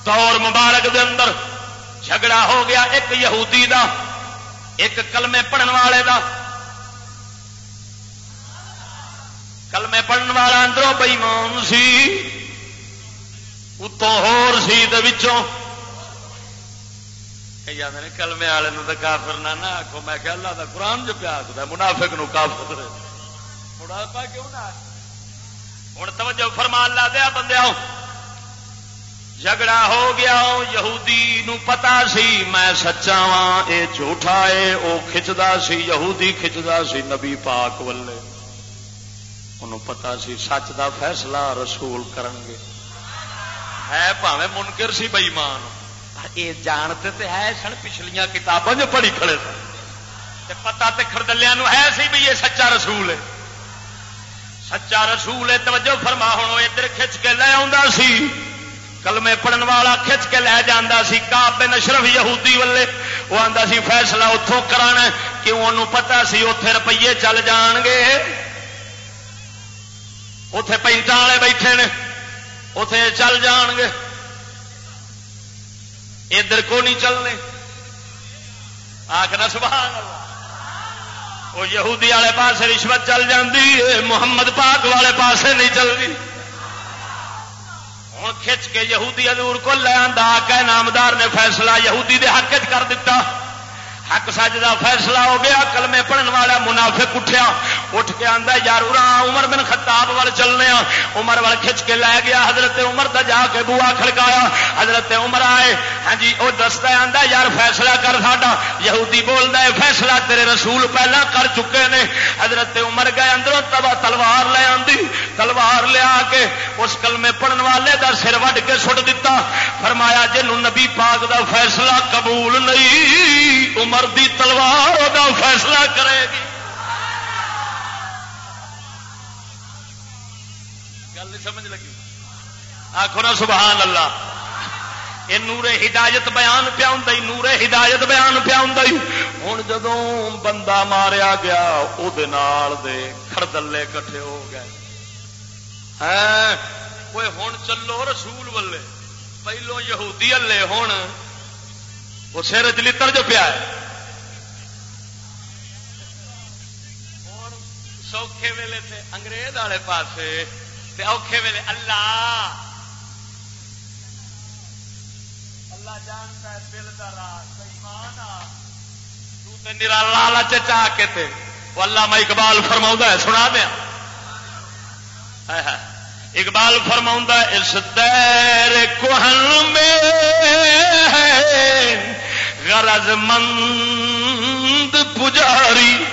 دور مبارک دے اندر جھگڑا ہو گیا، ایک یہودی دا۔ ایک کلمے پڑھن والے دا۔ کلمے پڑھن والا اندروں بئیمان سی، اتوں ہور سی کلمے والے تو کافر نہ نہ آخو میں کہ اللہ دا قرآن جو پیا آخر منافق نو کافر کیوں نہ ہوں توجہ فرما، اللہ دیا بندے جھگڑا ہو گیا، یہودی نو پتا سی، میں سچا وا یہ جھوٹا ہے وہ کھچتا سی، یہودی کھچتا سی نبی پاک ولے انہوں پتا سی سچ دا فیصلہ رسول کرن گے۔ ہے پاوے منکر سی بئیمان یہ جانتے تے ہے سن، پچھلیاں کتابوں جو پڑھی کھڑے سن۔ پتا تے خردلیا ہے سی بھی یہ سچا رسول ہے۔ سچا رسول ہے، توجہ فرما ہوں ادھر کھچ کے لے آ سی۔ کلمے پڑھن والا کھچ کے لے جانا سی کاب نشرف یہودی والے۔ وہ آتا سی، فیصلہ اتوں کرا کیوں انہوں پتا سی اتے روپیے چل جان گے؟ اتے پینٹ والے بیٹھے نے اتے چل جان گے۔ ادھر کو نہیں چلنے۔ آخر سبحان اللہ۔ وہ یہودی والے پاسے رشوت چل جاتی محمد پاک والے پاسے نہیں چلتی ہوں کھچ کے یہودی ادور کو لے آ کے نامدار نے فیصلہ یہودی دے حق کر دیتا حق سج کا فیصلہ ہو گیا، کلمے پڑھن والا منافق اٹھیا۔ اٹھ کے آتا یار عمر بن خطاب وال چلنے عمر وال کھچ کے لے گیا، حضرت عمر دا جا کے بوا کھڑکایا۔ حضرت عمر آئے ہاں جی وہ دستا آتا یار، فیصلہ کر ساڈا۔ یہودی بولتا ہے، فیصلہ تیرے رسول پہلا کر چکے نے۔ حضرت عمر گئے اندروں، تبا تلوار لے آندی۔ تلوار لیا کے اس کلمے پڑھن والے دا سر وڈ کے سٹ دیتا فرمایا، جنوں نبی پاک دا فیصلہ قبول نہیں، عمر دی تلوار دا فیصلہ کرے گی۔ آخو نا سبحان اللہ۔ یہ نورے ہدایت بیان پیا ہوں نورے ہدایت بیان پیا ہوں ہوں جدو بندہ ماریا گیا وہ خردلے کٹھے ہو گئے۔ ہاں، کوئی ہوں چلو رسول ولے پہلو یہودی ہلے ہوں وہ سر چلتر جو پیا ہے۔ سوکھے ویلے تھے انگریز والے پاسے اوکھے ویلے اللہ۔ اللہ جانتا ہے، دل کا راز تو لالچ کے تھے وہ میں اقبال فرما ہے، سنا دیا۔ اقبال فرما اس دیر کوہن میں غرض مند پجاری۔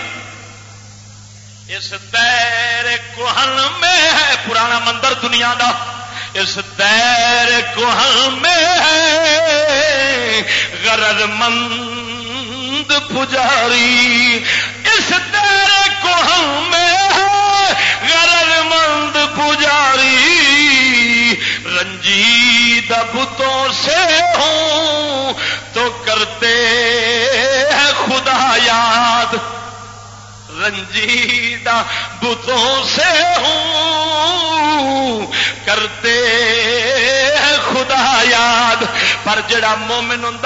اس دیر کوہن میں ہے، پرانا مندر دنیا دا۔ اس دیر کوہن میں غرض مند پجاری، اس دیر کوہن میں ہے غرض مند پجاری، رنجید بتوں سے ہوں تو کرتے ہیں خدا یاد۔ رنجیدہ بتوں سے ہوں کرتے خدا یاد، پر جڑا مومن ہوں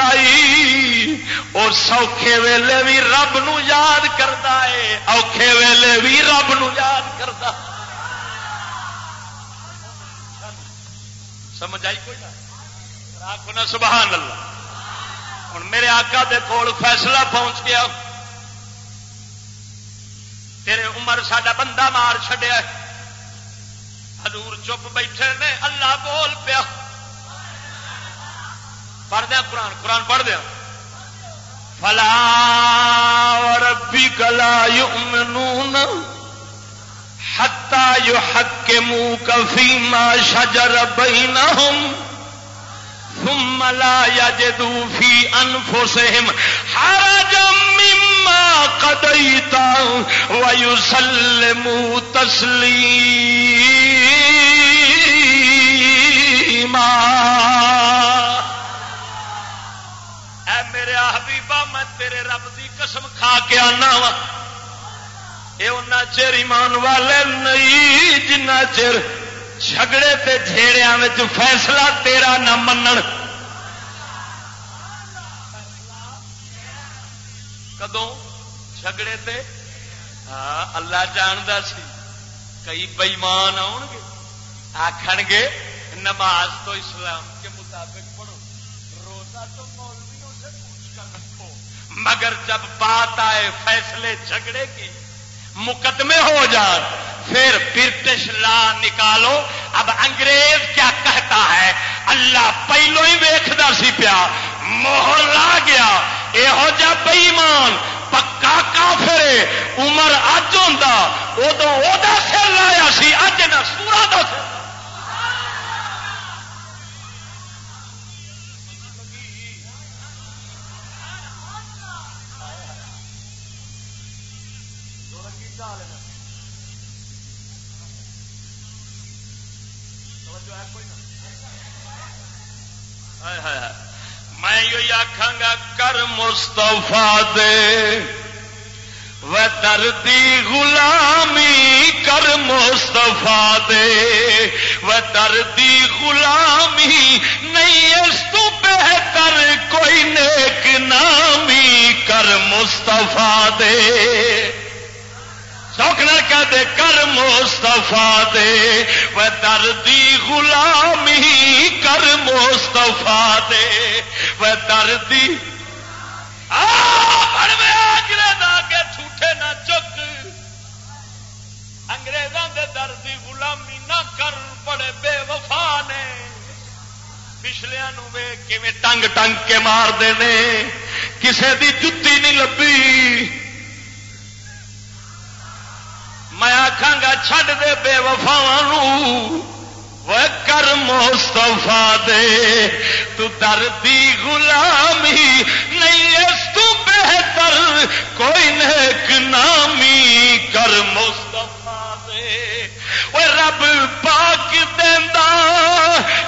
اور سوکھے ویلے بھی رب نو یاد کرتا ہے، اوکھے ویلے بھی رب نو یاد کرتا سمجھ آئی کوئی نہ سبحان اللہ۔ ہوں میرے آقا دے کول فیصلہ پہنچ گیا۔ تیرے عمر ساڈا بندہ مار چڈیا حضور چپ بیٹھے نے، اللہ بول پیا۔ پڑھ دیا قرآن قرآن پڑھ دیا۔ فلا ربی کلا یؤمنون حتا یحکموا کفیما شجر بینہم ثم لا يجدوا في انفسهم حرجا مما قضيت ويسلموا تسليما. اے میرے حبیبا، میں تیرے رب دی قسم کھا کے آنا وا۔ یہ چر ایمان والے نہیں جنہ چر جھگڑے تے جھیڑیا فیصلہ تیرا نہ من کدو جھگڑے تے؟ ہاں اللہ جانتا سی۔ کئی بئیمان آن گے۔ آخر گے، نماز تو اسلام کے مطابق پڑھو۔ روزہ تو مولویوں سے پوچھ کر رکھو۔ مگر جب بات آئے فیصلے جھگڑے کی مقدمے ہو جان۔ پھر برٹش لا نکالو۔ اب انگریز کیا کہتا ہے؟ اللہ پہلو ہی ویختا سی پیا۔ موہر لا گیا۔ یہو جا بئیمان پکا کافر عمر اج ہوں ادو سر لایا سی۔ اج نہ سورا دا سر میں یہ آخا گا کر مستفا دے و دردی غلامی، کر مستفا دے و دردی غلامی، نہیں اس تو بہتر کوئی نیک نامی، کر مستفا دے سوکھ کہہ دے کر مستفا دے۔ و دردی غلامی کر مستفا دے۔ و دردی کے جھوٹے نہ چک۔ انگریزوں دے دردی غلامی نہ کر، بڑے بے وفا نے۔ پچھلیا ٹنگ ٹنگ کے مار دے کسے دی جتی نہیں لبھی۔ میں آخا گا چھڈ دے بے وفاواں کر مستفا دے۔ تو دردی غلامی نہیں اس تو بہتر۔ کوئی نیک نامی کر مستفا دے۔ وہ رب پاک دینا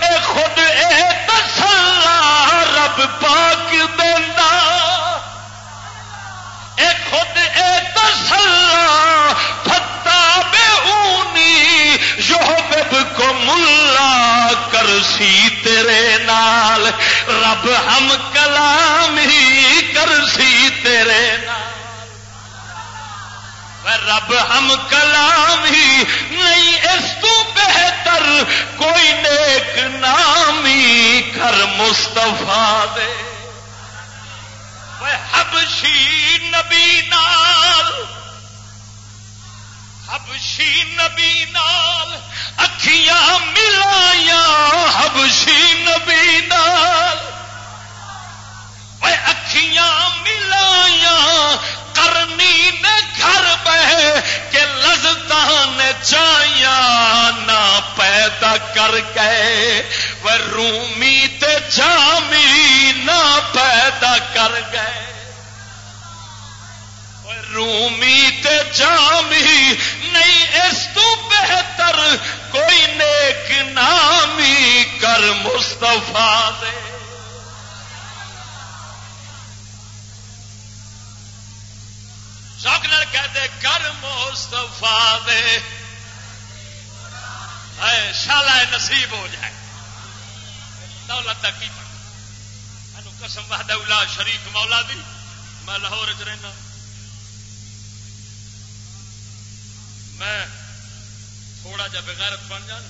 اے خود اے تسلا رب پاک دینا اے خود اے تسلا یحبب کو ملا کرسی تیرے نال، رب ہم کلام ہی کرسی تیرے نال۔ رب ہم کلام ہی نہیں، اس تو بہتر کوئی نیک نامی کر مستفا دے۔ حبشی نبی نال حبشی نبی نال اکھیاں ملایا حبشی نبی نال۔ اکھیاں ملایا کرنی نے گھر بہ کے لذتان چایا نہ پیدا کر گئے وہ رومی تے جامی نہ پیدا کر گئے رومی تے جامی، نہیں اس تو بہتر کوئی نیک نامی کر مستفا دے۔ شوق کہتے کر مستفا دے۔ شالا نصیب ہو جائے۔ دولت کا کی قسم وحدہ شریف مولا دی، میں لاہور چ رہنا۔ میں تھوڑا جا بغیرت بن جانا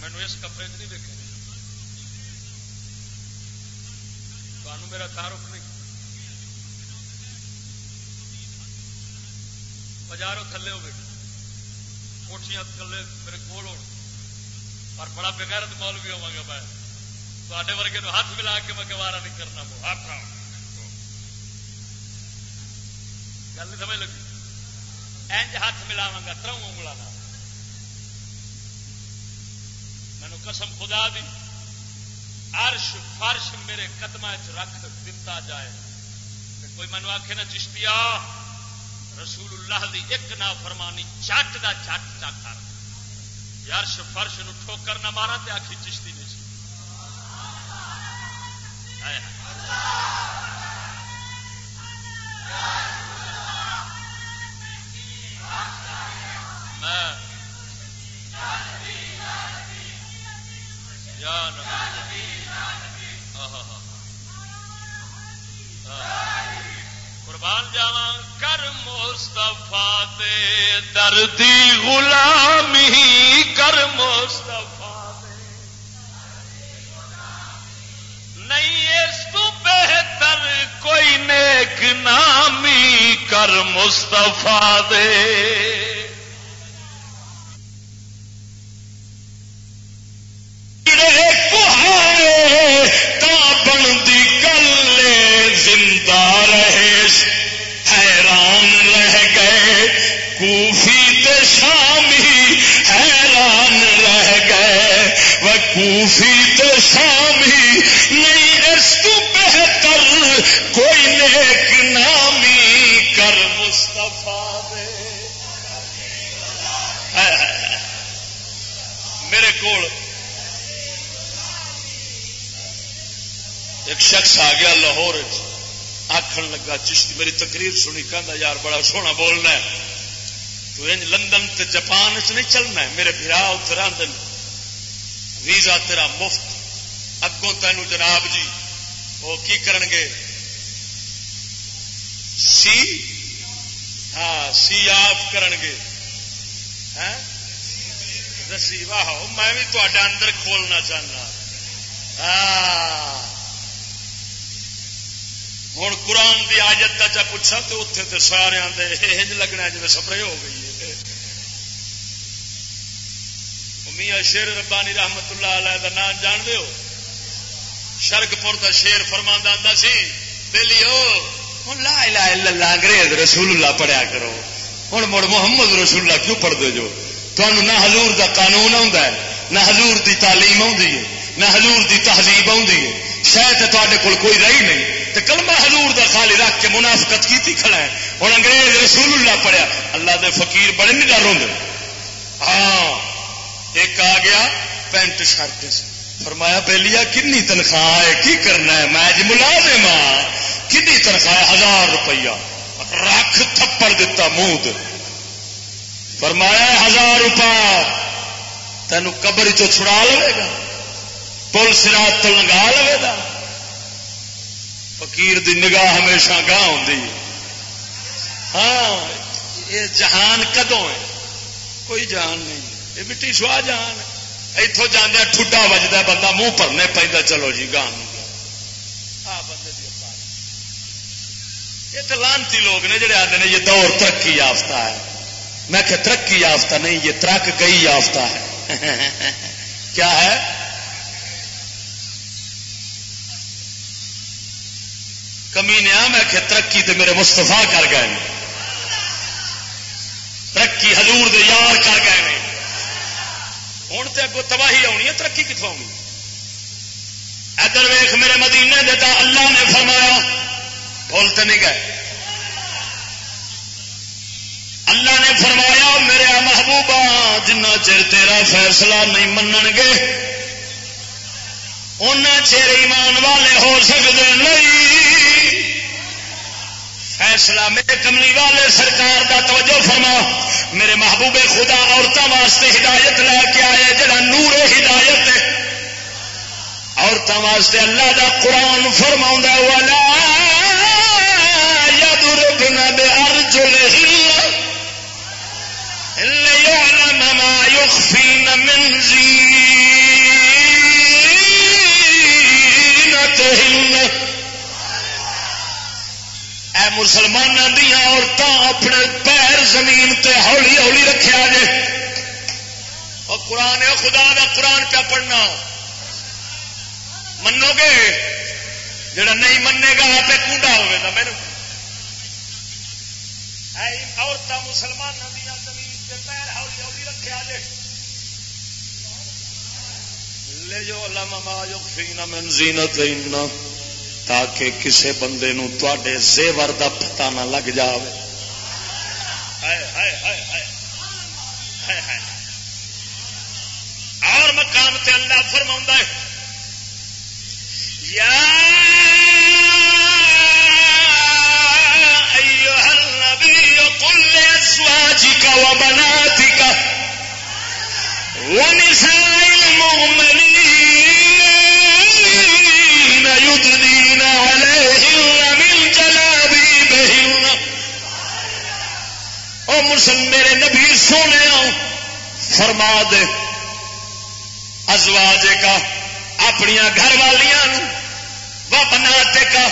مینو اس کپڑے نہیں دیکھے تمہوں میرا تعارف نہیں۔ بازاروں تھلے ہو گئے کوٹیاں تھلے میرے کول ہو پر بڑا بغیرت مول بھی ہوا گا میں۔ تے ورگے تو ہاتھ ملا کے میں گوارا نہیں کرنا ہاتھ گل نہیں سمجھ لگی؟ اینج ہاتھ ملاوا گا ترو انگلا مینو قسم خدا دی، عرش فرش میرے قدم رکھ دتا جائے۔ کوئی مینو آخے نا چشتیا رسول اللہ دی ایک نہ فرمانی چٹ دا چٹ چا کر۔ یارش فرش نو ٹھوکر نہ مارا تے آخی چشتی نہیں سی قربان جاوا کر مستفا دے دردی غلامی کر مستفا نہیں اس تو بہتر کوئی نیک نامی کر مستفا دے۔ شخص آ گیا لاہور آخر لگا، چشتی میری تقریر سنی کہ یار بڑا سونا بولنا ہے۔ تو انج لندن تے جاپان چ نہیں چلنا ہے، میرے برا اتر آدھے ویزا تیرا مفت۔ اگوں تینوں جناب جی وہ کی کرن گے؟ سی؟ ہاں سی آپ کرن گے۔ ہاں؟ دسی، واہ، میں بھی تو اندر کھولنا چاہنا ہاں۔ ہوں قرآن کی آجت کا چا پوچھا تو اتنے تو سارے ہج لگنا جی سپرے ہو گئی ہے میاں شیر ربانی رحمت اللہ علیہ کا نام جان دو شرگ پور کا شیر فرما آتا سی دلی لا الہ الا اللہ انگریز رسول اللہ پڑھیا کرو ہوں مڑ محمد رسول اللہ کیوں پڑھتے جو تمہیں نہ حضور دا قانون آ نہ حضور دی تعلیم آ نہ حضور دی تہذیب آ شاید تے کول کوئی رہی نہیں تو کلمہ حضور دا خالی رکھ کے منافقت کی کھڑا ہے۔ ہوں انگریز رسول اللہ پڑھیا، اللہ دے فقیر بڑے نہیں ڈر ہوں ہاں ایک آ گیا، پینٹ شرٹ فرمایا پہلیا کنی تنخواہ ہے؟ کی کرنا ہے؟ میں جی ملازم ہاں۔ کنی تنخواہ ہزار روپیہ۔ رکھ تھپڑ دیتا منہ فرمایا، ہزار روپیہ۔ تینوں قبر چو چھڑا لے گا۔ پل سرا تو لگا لے گا۔ فقیر دی نگاہ ہمیشہ گاہ ہوں ہاں یہ جہان کدوں ہے؟ کوئی جہان نہیں۔ یہ مٹی سوا جہان ہے۔ اتوں جانے ٹھڈا وجدا بندہ منہ پرنے پہ چلو جی گان یہ تو لانتی لوگ نے جڑے آتے ہیں یہ دور ترقی یافتہ ہے۔ میں کہ ترقی یافتہ نہیں، یہ ترک گئی یافتہ ہے۔ کیا ہے؟ کمی نے میں کہ ترقی تو میرے مستفا کر گئے ترقی حضور دے یار کر گئے ہوں تو اگو تباہی آنی ہے، ترقی کتوں آنی ادھر ویخ میرے مدینے دیتا اللہ نے فرمایا بولتے نہیں گئے۔ اللہ نے فرمایا، میرے محبوبہ، جنہ چر تیرا فیصلہ نہیں من گے ان چیر ایمان والے ہو سکتے نہیں۔ فیصلہ میرے کملی والے سرکار دا توجہ فرما۔ میرے محبوب خدا عورتوں واسطے ہدایت لے کے آئے، جڑا نور ہدایت عورتوں واسطے اللہ دا قرآن فرما والا يضربن بأرجلهن ليعلم ما يخفين من زينتهن مسلمان دیا عورتیں اپنے پیر زمین تے ہولی ہولی رکھا جے۔ اور قرآن خدا دا قرآن پہ پڑھنا؟ منو گے؟ جڑا نہیں منے گا، آپ کنڈا ہوگا میرے عورت مسلمان دیا زمین کے پیر ہولی ہولی رکھا جے۔ لے جو لما یخفین من زینت تاکہ کسے بندے نو تے زیور دا پتہ نہ لگ جاوے اور مقام تے اللہ فرما یا أيها النبي قل لأزواجك وبناتك ونساء المؤمنين مسلم، میرے نبی سونے فرما دے۔ ازواج کا اپنی گھر والیاں و بناتے کا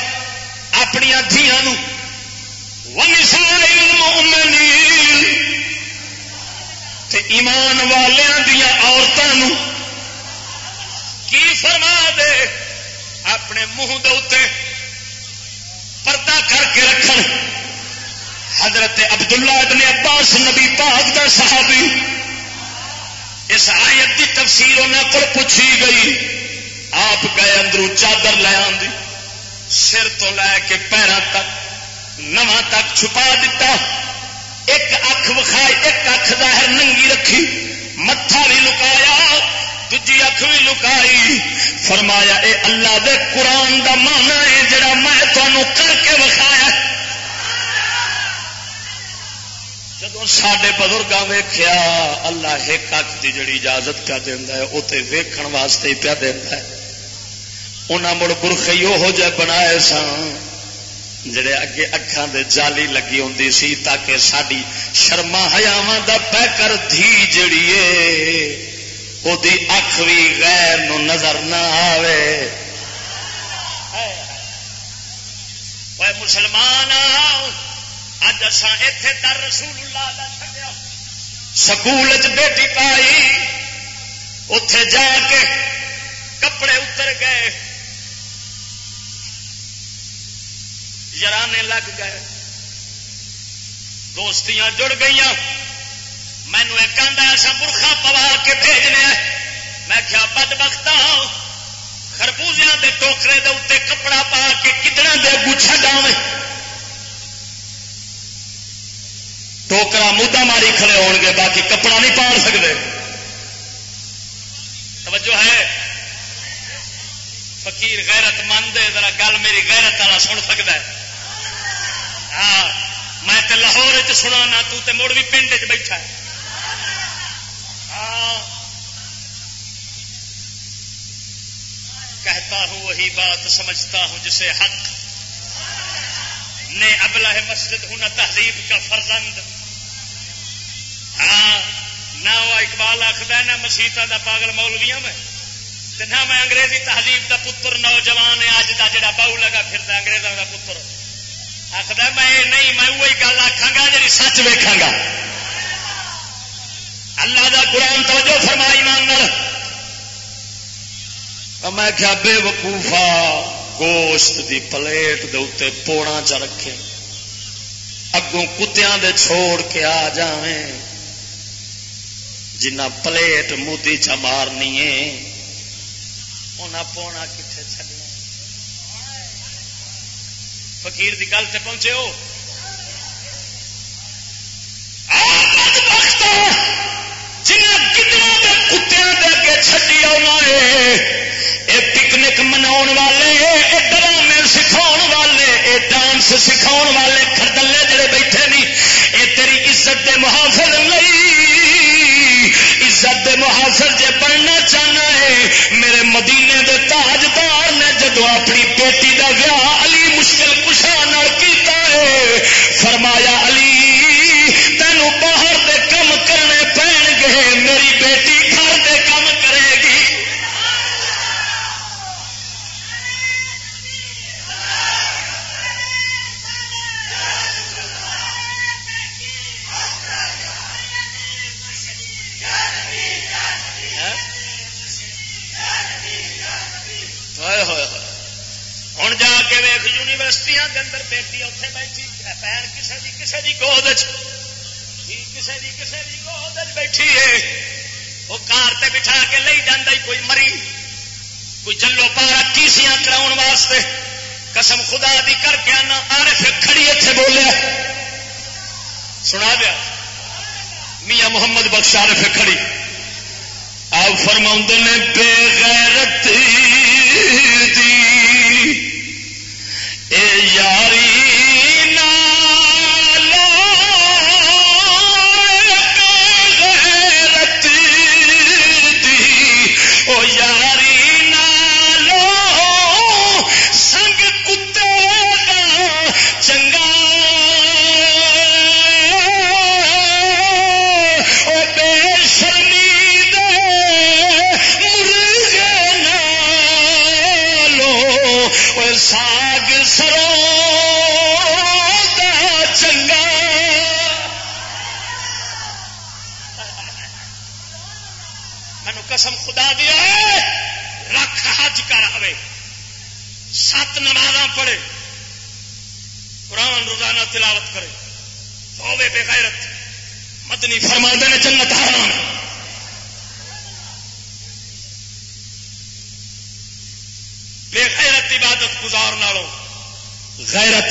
اپنی دھیاں ایمان والوں دیا عورتوں کی فرما دے؟ اپنے منہ دے پردہ کر کے رکھ حضرت عبداللہ ابن عباس نبی پاک دا صحابی۔ اس آیت کی تفصیل انہوں کو پوچھی گئی۔ آپ گئے اندروں چادر لے آدھی سر تو لے کے پیروں تک، نواں تک چھپا دیتا ایک اکھ وکھائی، ایک اکھ ظاہر ننگی رکھی۔ متھا بھی لکایا دجی اکھ بھی لکائی۔ فرمایا، اے اللہ دے قرآن دا مانا ہے جڑا میں تمہوں کر کے وکھایا۔ جب سڈے بزرگوں ویخیا اللہ ایک اکھ کی جڑی اجازت پیا دینا ہے وہ تو ویکھن واسطے ہی پیا دینا ہے۔ انہیں مڑ برخی وہ جہ بنائے سن، جڑے اگے اکھان دے جالی لگی ہوں سی تاکہ ساری شرما ہیاوا دا پیکر دھی جڑی وہ اکھ بھی غیر نو نظر نہ آوے۔ مسلمان آؤ اج اصا اتے در رسول اللہ دا چھڈیا۔ سکول چ بیٹی پائی اتے جا کے کپڑے اتر گئے۔ یارانے لگ گئے۔ دوستیاں جڑ گئی مینو ایک ایسا برخا پوا کے بھیجنے میں کیا بد بخت خربوزیا کے ٹوکرے دے اتنے کپڑا پا کے کتنے دے گچھا ڈاؤں ٹوکرا مدا ماری کھڑے ہو گے باقی کپڑا نہیں پال سکتے توجہ ہے فقیر غیرت مند ہے ذرا گل میری غیرت والا سن سکتا ہے ہاں میں تے لاہور چ سنا نہ تو تے مڑ بھی پنڈ چ بیٹھا ہاں کہتا ہوں وہی بات سمجھتا ہوں جسے حق نے ابلا مسجد ہونا تہذیب کا فرزند ہاں نہ وہ اقبال آخر نہ مسیحت کا پاگل مولویا میں۔ نہ میں انگریزی تہذیب کا پتر، نوجوان ہے، اج کا جڑا بہو لگا پھر انگریزوں کا پتر۔ آخر میں نہیں، میں وہی گل آخا گا جی سچ ویکا گا۔ اللہ کا قرآن توجہ فرمائی مان میں کیا بے وقوفا گوشت دی پلیٹ دے اتنے پوڑا چ رکھے اگوں کتیاں دے چھوڑ کے آ جائیں جنہ پلیٹ موتی چ مارنی ہے انہیں پونا کتنے چڈنا فقیر دی گل سے پہنچے ہو جنہیں کے کتوں کے اگے چڈی آنا ہے اے پکنک منا والے اے ڈرامے سکھاؤ والے اے ڈانس سکھاؤ والے خردلے جڑے بیٹھے نہیں اے تیری عزت دے محافظ نہیں جاننا چاہنا ہے۔ میرے مدینے دے تاجدار نے جدو اپنی بیٹی دا ویاہ علی مشکل کشا کیتا ہے، فرمایا علی یونیورسٹیاں کے اندر بیٹی اتنے بیٹھی پہن کسی کی کسی کی گود کسی کی کسی کی گود بیٹھی ہے وہ کار تے بٹھا کے لے جانا کوئی مری کوئی چلو پارا کیسیاں کراؤ واسطے قسم خدا دی کر کے آنا آر کھڑی اتنے بولیا سنا دیا میاں محمد بخش آر کھڑی آپ فرما نے بے غیرت دی اے یاری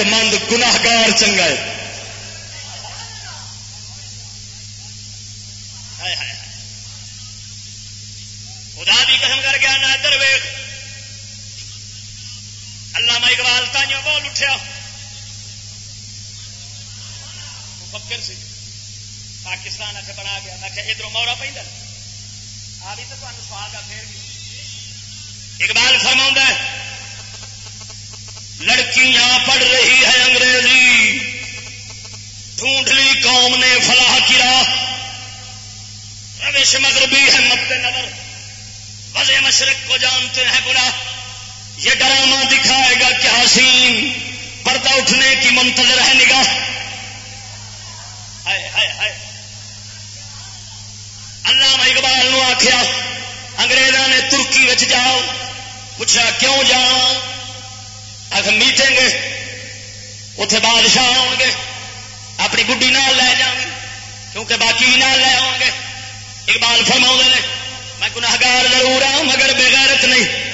مند گناہگار چنگا ہے ہائے ہائے ہائے۔ خدا بھی قسم کر گیا نہ ادھر ویخ اللہ اقبال تائیوں بول اٹھیا مفکر سی پاکستان اتنے بنا گیا میں کہ ادھر مورا پہ آ بھی تو تمہیں سوال آ پھر بھی اقبال فرما ہے لڑکیاں پڑھ رہی ہے انگریزی ڈھونڈ لی قوم نے فلاح کی راہ روش مغربی ہے مد نظر وزے مشرق کو جانتے ہیں برا یہ ڈرامہ دکھائے گا کیا سین پردہ اٹھنے کی منتظر ہے نگاہ ہائے ہائے ہائے اللہ اقبال نو آخیا انگریزوں نے ترکی وچ جاؤ، پوچھا کیوں جاؤ آخ میٹنگ اتے بادشاہ آؤ گے اپنی گڈی نال لے جاؤ گے کیونکہ باقی نال لے آؤ گے اقبال فرما نے، میں گناہگار ضرور ہوں مگر بےغیرت نہیں۔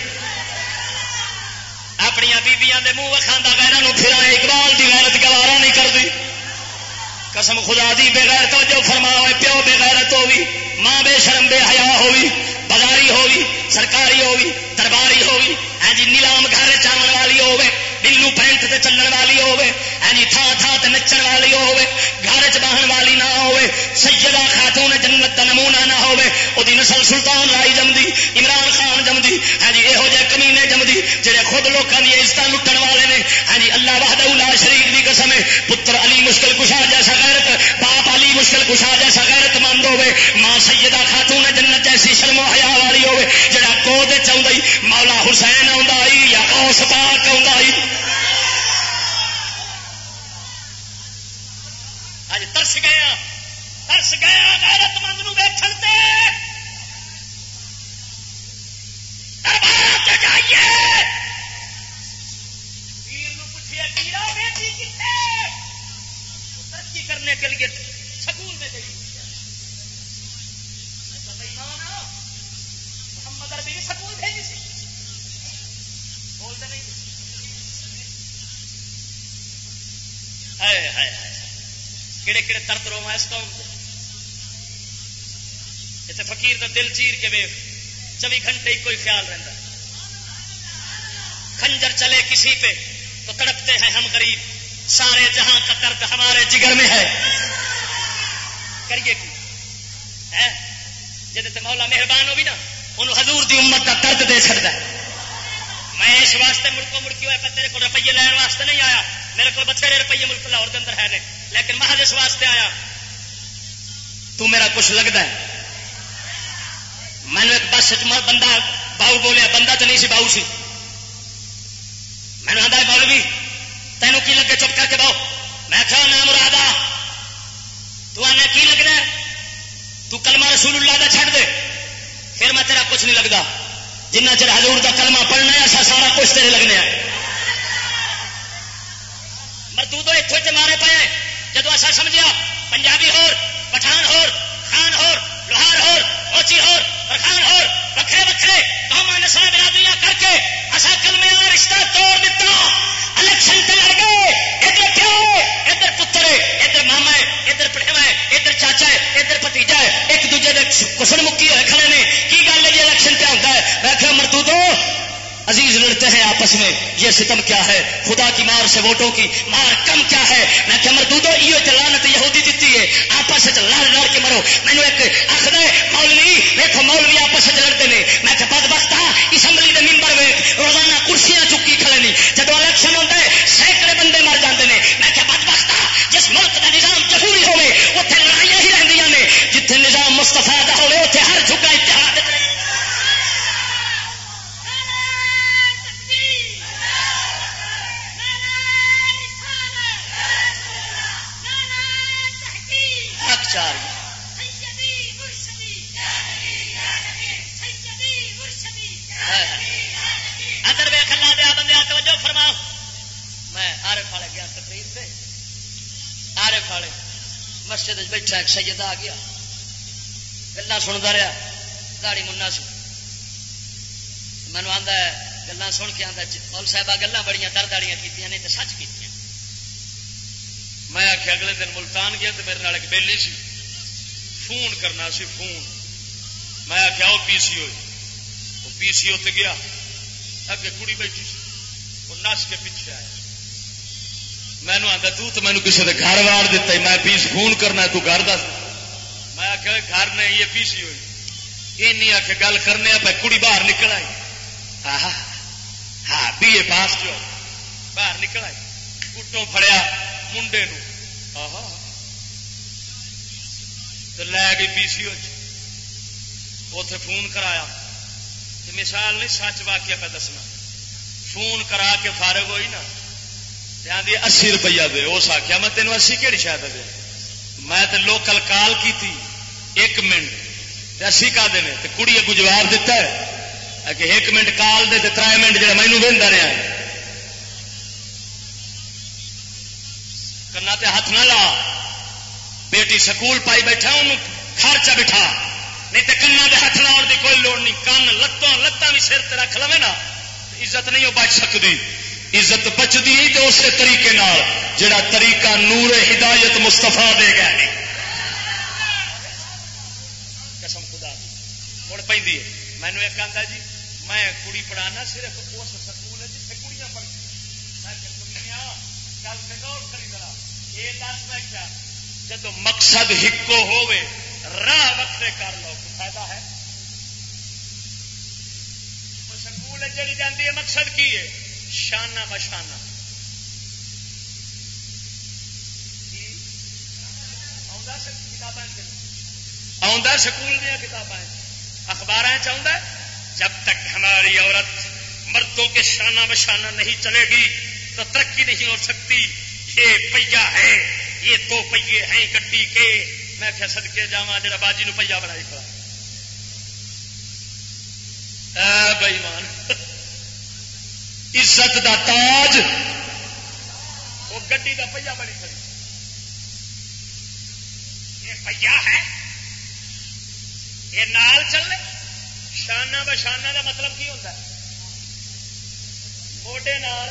اپنی بیبیاں دے منہ وکھانا غیروں پھر اقبال دی غیرت گوارا نہیں کرتی قسم خدا دی بغیر تو جو فرما ہوئے پیو بغیرت ہوگی ماں بے شرم بے حیا ہوگی بازاری ہوگی سرکاری ہوگی درباری ہوگی ہاں جی نیلام گھر چلن والی ہوگی بلو پینٹ تے چلن والی ہوگی ہاں تھا تھا تے نچن والی ہوے گھر چاہن والی نہ ہو سیدہ خاتون جنت کا نمونہ نہ ہو نسل سلطان لائی جمدی عمران خان جمدی ہاں جی یہو جہ کمی نے جمدی جہے خود لوگوں کی عزت لٹن والے نے ہاں جی اللہ وحدہ لا شریک دی قسم ہے پتر علی مشکل کشا جیسا غیرت باپ علی مشکل کشا جیسا غیرت مند ہوے ماں سیدہ خاتون جنت جیسی شرم و حیا والی ہوے جا کو دے مولا حسین آئی یا اوس پاک آئی اج ترس گیا ترس گیا غیرت مند نو ویکھن تے دربار جائیے پیر نو پیرا بیٹی کتنے ترقی کرنے کے لیے سکول میں گئی محمد عربی سکول بھیجی سی بولتے نہیں کہڑے کہڑے ترت رو اس قوم اتنے فقیر کا دل چیر کے ویخ چوبی گھنٹے ہی کوئی خیال رہتا خنجر چلے کسی پہ تو تڑپتے ہیں ہم غریب۔ سارے جہاں کا درد ہمارے جگر میں ہے۔ کریے کی؟ جی مولا مہربان ہوگی نا، انہوں حضور دی امت کا درد دے سکتا ہے۔ میں اس واسطے ملکوں مڑکی ہوا تیرے کو روپیے لین واسطے نہیں آیا۔ میرے کو بتھیرے روپیے ملک لاہور کے اندر ہے نے لیکن محض اس واسطے آیا۔ تو میرا کچھ لگتا ہے۔ مینو ایک بس بندہ باؤ بولیا، بندہ تو نہیں سی باؤ سی۔ مینو آتا بول بھی تینوں کی لگے؟ چپ کر کے باؤ میں کیا نام مراد تو آنا کی لگنا تو کلمہ رسول اللہ کا چھڈ دے۔ پھر میں تیرا کچھ نہیں لگتا۔ جنہ چر حضور کا کلمہ پڑھنا ہے ایسا سارا کچھ تیرے لگنے مردو تو اتوں مارے پے جب ایسا سمجھا پنجابی ہور، پٹھان ہور، خان ہور، لوہار ہور، اوچی ہور، پرخان ہور، وکھرے وکھرے قوم نسل برادریاں کر کے اصا کلمے کا رشتہ توڑ دیتا الیکشن سے لڑ گئے ادھر پیو ادھر پتر ہے، ادھر ماما ہے، ادھر پڑھوا ہے، ادھر چاچا ہے، ادھر پتیجا ہے۔ ایک دوجے کسن مکی ہوئے کھڑے نے۔ کی گل ہے جی الیکشن پہ آتا ہے؟ میں کیا مردو دو عزیز لڑتے ہیں آپس میں، یہ ستم کیا ہے؟ خدا کی مار سے ووٹوں کی مار کم کیا ہے؟ میں کہ مردودو یہ چلانت یہودی دیتی ہے، آپس لڑ لڑ کے مرو۔ مینو ایک آخر مولوی ویکو مولوی آپس لڑتے ہیں۔ میں کہ بد بخت ہاں، اسمبلی کے ممبر وے روزانہ کرسیاں چکی کھڑے نہیں جب الیکشن ہوتا ہے، سینکڑے بندے مر جاتے ہیں۔ میں کہ بد بخت ہاں، جس ملک کا نظام جہوری ہوئے اتنے لڑائیاں ہی رہی نے۔ جتنے نظام مستفا ہوئے اتنے ہر جھکا اتحاد چار۔ ادر وے کھلا دیا بندے توجہ فرما میں آرے پھاڑے گیا تقریر سے آرے پھاڑے مسجد بیٹھا ایک سید آ گیا۔ گلا سنتا رہا داڑی منا سی مینو آتا ہے گلا سن کے آتا مول صاحب گلا بڑی درد والی کی نہیں تو سچ کی میں آخیا اگلے دن ملتان گیا تو میرے ایک بیلی سی۔ فون کرنا سی، فون۔ میں آخیا وہ پی سی ہوئی وہ پی سی اتنے گیا۔ اگے کڑی بیٹھی سی۔ وہ نس کے پیچھے آیا۔ مینو آتا تو مینو کسی نے گھر وار دیتا میں پیس فون کرنا تو گھر دس۔ میں آخیا گھر نے یہ پی سی ہوئی یہ نہیں آ کے گل کرنے پہ کڑی باہر نکل آئی۔ ہاں بی اے پاس جو باہر نکل آئی۔ کٹوں فڑیا منڈے لے گئی پی سی اتے فون کرایا۔ مثال نہیں، سچ واقعہ پہ دسنا۔ فون کرا کے فارغ ہوئی نا۔ آدھی اسی روپیہ دے۔ اس آخیا میں تینوں اسی کہڑی شاید دے میں تے لوکل کال کی تھی ایک منٹ۔ اسی کا دے کڑی اگو جواب دیتا ہے۔ کہ ایک منٹ کال دے تر منٹ جا مینو دینا رہا کنا تے ہاتھ نہ لا۔ بیٹی سکول پائی بیٹھا ان گھر چ بٹھا۔ نہیں تو کنا دے ہاتھ لاؤ کی کوئی لوڑ نہیں۔ کن لتوں لتان بھی سر رکھ لو نا۔ عزت نہیں وہ بچ سکتی عزت بچتی تو اسی طریقے نال، جڑا طریقہ نور ہدایت مستفا دے گا قسم خدا مڑ پہ مینو ایک آتا جی میں کڑی پڑھانا صرف اس سکول جیسے کڑیاں پڑھتی۔ پڑھ گل غور کری ذرا۔ یہ دس میں کیا؟ جب مقصد ہکو ہوے راہ وقتے کر لو فائدہ ہے؟ سکول جڑی جاتی ہے، مقصد کی ہے؟ شانہ بشانہ جی؟ سکول دیا کتابیں اخبار چاہتا جب تک ہماری عورت مردوں کے شانہ بشانہ نہیں چلے گی، تو ترقی نہیں ہو سکتی۔ یہ پہیا ہے۔ یہ دو پہیے ہیں گڈی کے۔ میں کیا سدکے جا جا باجی نو پہیا بنائی کھڑا۔ بھائی مان عزت دا تاج۔ وہ گڈی کا پہیا بنی کھڑی۔ یہ پہیا ہے۔ یہ نال چلے شانہ بشانہ کا مطلب کی ہوتا ہے؟ موڈے نال۔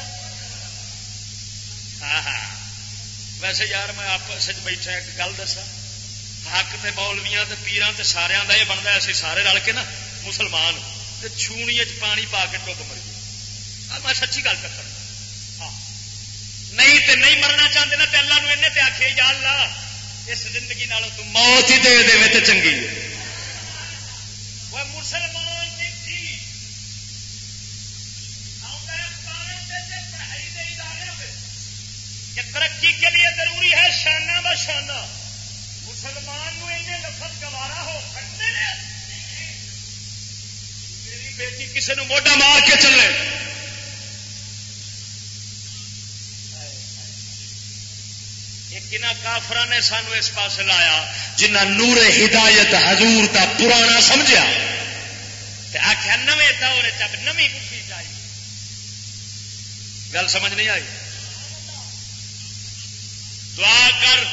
ہاں ہاں۔ ویسے یار میں آپس بیٹھا ایک گل دسا حق تے مولویاں تے پیران تے سارا کا یہ بنتا ہے سارے رل کے نا مسلمان۔ تے چھونی چ پانی پا کے ڈب مر گئی میں سچی گل کر ہاں۔ نہیں تے نہیں مرنا چاہتے نا تے اللہ نے تے آخے یا اللہ، اس زندگی نالوں تو موت ہی دے دے تے چنگی ہے۔ ترقی کے لیے ضروری ہے، شانہ بشانہ مسلمان لفظ گوارا ہو میری بیٹی کسی نے موڈا مار کے چلے۔ کافر نے سانو اس پاس لایا جنہ نور ہدایت حضور کا پرانا سمجھا آخیا نویں دور چب نمی چاہیے گل سمجھ نہیں آئی؟ دعا کر۔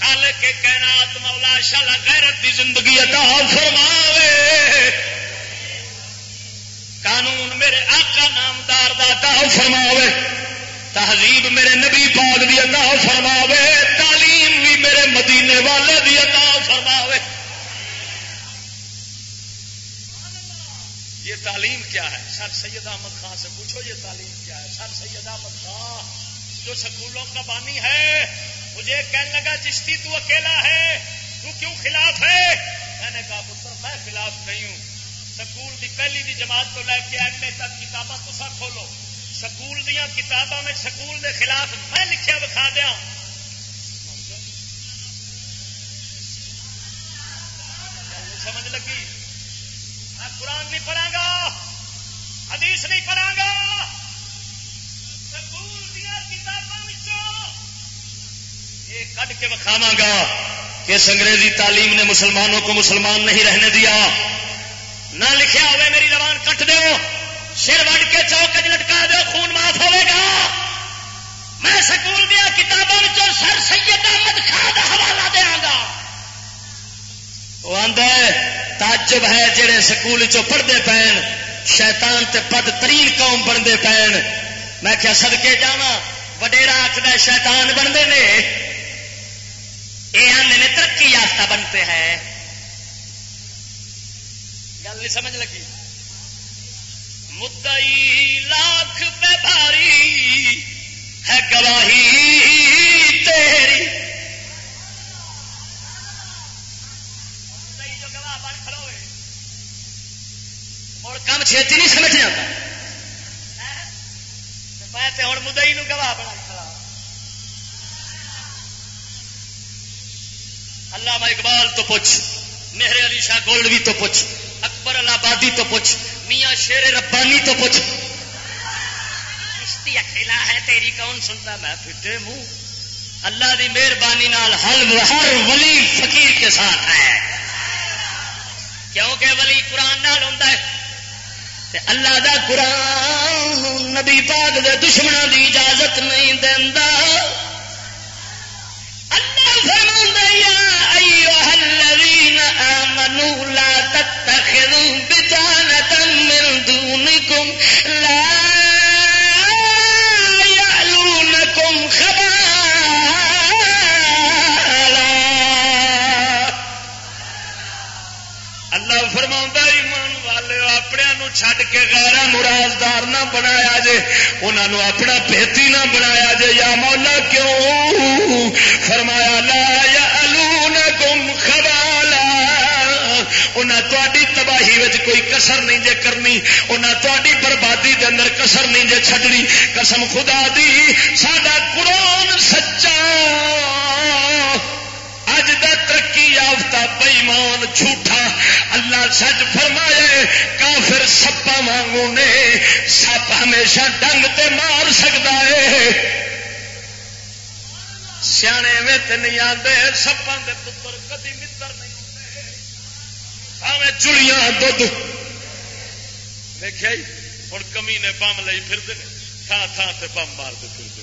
خالق کے کائنات مولا شالا غیرت دی زندگی عطا فرماوے۔ قانون میرے آقا نامدار دا عطا فرماوے۔ تہذیب میرے نبی پاک دی عطا فرماوے۔ تعلیم بھی میرے مدینے والے دی عطا فرماوے۔ یہ تعلیم کیا ہے؟ سر سید احمد خان سے پوچھو، یہ تعلیم کیا ہے؟ سر سید احمد خان۔ جو سکولوں کا بانی ہے۔ مجھے کہنے لگا، چشتی، تو اکیلا ہے۔ تو کیوں خلاف ہے؟ میں نے کہا، پتر، میں خلاف نہیں ہوں۔ سکول دی پہلی دی جماعت تو لے کے ایم اے تک کتاباں تصا کھولو۔ سکول دیا کتاباں میں سکول دے خلاف میں لکھیا بکھا دیا سمجھ لگی؟ میں قرآن نہیں پڑھا گا، حدیث نہیں پڑھا گا۔ یہ کٹ کے وکھاوا گا کہ اس انگریزی تعلیم نے مسلمانوں کو مسلمان نہیں رہنے دیا۔ نہ لکھیا ہوئے میری زبان کٹ دو سر وڈ کے چوک لٹکا دو خون معاف ہوئے گا۔ میں سکول دیا کتابوں سر سید احمد خان کا حوالہ دیا گا۔ وہ آدھا تاجب ہے جہے سکول چ پڑھتے پین، شیطان تے پد ترین قوم بنتے پین۔ میں کیا سدکے جا وڈیرا آخر شیطان بنتے ہیں یہ آنے ترقی یافتہ بنتے ہیں۔ گل نہیں سمجھ لگی۔ مدئی لاکھ پہ بھاری ہے گواہی تیری۔ اور کام چھتی نہیں سمجھ جاتا میں ہوں مدئی گواہ بنا علامہ اقبال تو پوچھ میرے علی شاہ گولڈوی تو پوچھ، اکبر آبادی تو پوچھ، میاں شیر ربانی تو پوچھ۔ کشتی اکیلا ہے، تیری کون سنتا؟ میں پھٹے منہ۔ اللہ دی مہربانی ہر ولی فقیر کے ساتھ ہے۔ کیونکہ ولی قرآن نال ہوتا ہے؟ اللہ دا قرآن نبی پاک دے دشمنوں دی اجازت نہیں فمن يا أيها الذين آمنوا لا تتخذوا بطانة من دونكم لا يألونكم خبالا. اللہ فرماؤں اپنے چھڈ کے گارا مرازدار نہ بنایا جے انہوں اپنا پیتی نہ بنایا جے، یا مولا کیوں؟ فرمایا، لا یا تاری تباہی وچ کوئی کسر نہیں جے کرنی انہیں تاری بربادی دے اندر کسر نہیں جے چھڈنی۔ قسم خدا دی سڈا قرآن سچا۔ ترقی یافتہ بےمان جھوٹا اللہ سچ فرمائے کافر سپا وانگو نے، سپ ہمیشہ ڈنگ تے مار سکتا ہے۔ سیانے میں نہیں آتے سپان کے پتر کدی متر نہیں آتے چڑیاں دھد دیکھا جی، ہوں کمی نے بم لی پھر تھان تھان سے بم مارتے پھرتے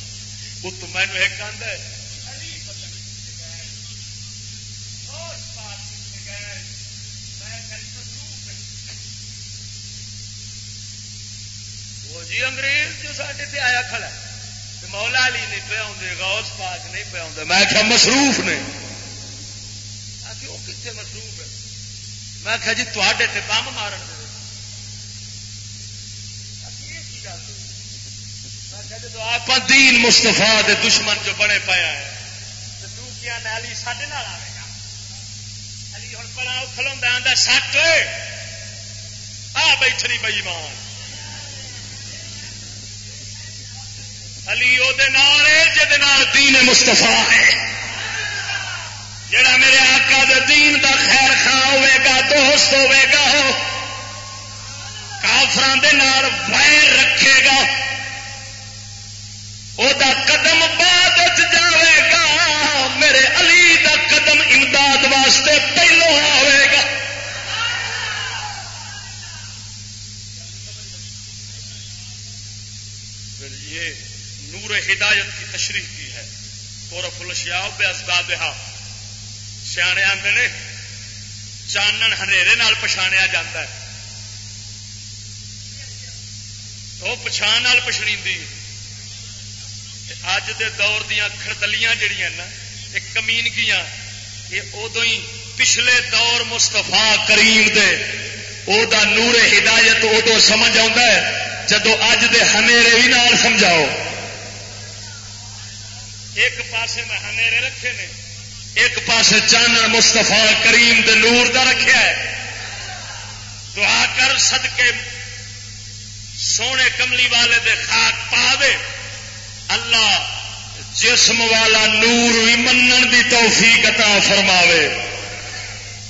ات مینو ایک آدھا جی انگریز جو سارے سے آیا کھڑا مولا علی نہیں پہ آدھے غوث پاک نہیں پہ آدھے میں کیا مصروف نے۔ وہ کتنے مصروف ہے؟ میں کہا جی تے بم مارن دے۔ آپ دین مستفا دے دشمن جو بڑے پایا ہے تو کیا علی سڈے آئے گا؟ علی ہوں پڑا کھلوا آدھا سٹ آ بیٹھنی بئی مان علی وہ دین مستفا ہے۔ جڑا میرے آقا دے دین دا خیر خواہ ہوے گا، دوست ہوے گا کافران دے نال ویر رکھے گا۔ وہ قدم بعد جاوے گا۔ میرے علی دا قدم امداد واسطے پہلو آئے گا یہ نور ہدایت کی تشریح کی ہے۔ تورف الشیا بے ازداد ہاں۔ سیانے آتے نے چانن ہنیرے پچھاڑیا جا پچھان پچھڑی اج دے دور دیا خردلیاں جڑیاں نا یہ کمینگیاں یہ ادو ہی پچھلے دور مستفا کریم دے او دا نور ہدایت ادو سمجھ آ جدو اج دے ہنیرے بھی نال سمجھاؤ۔ ایک پاسے میں ہنیرے رکھے نے، ایک پاسے چانن مستفا کریم دے نور دا رکھا ہے۔ دعا کر صدقے سونے کملی والے دے خاک پا دے اللہ جسم والا نور بھی منن دی توفیق عطا فرماوے۔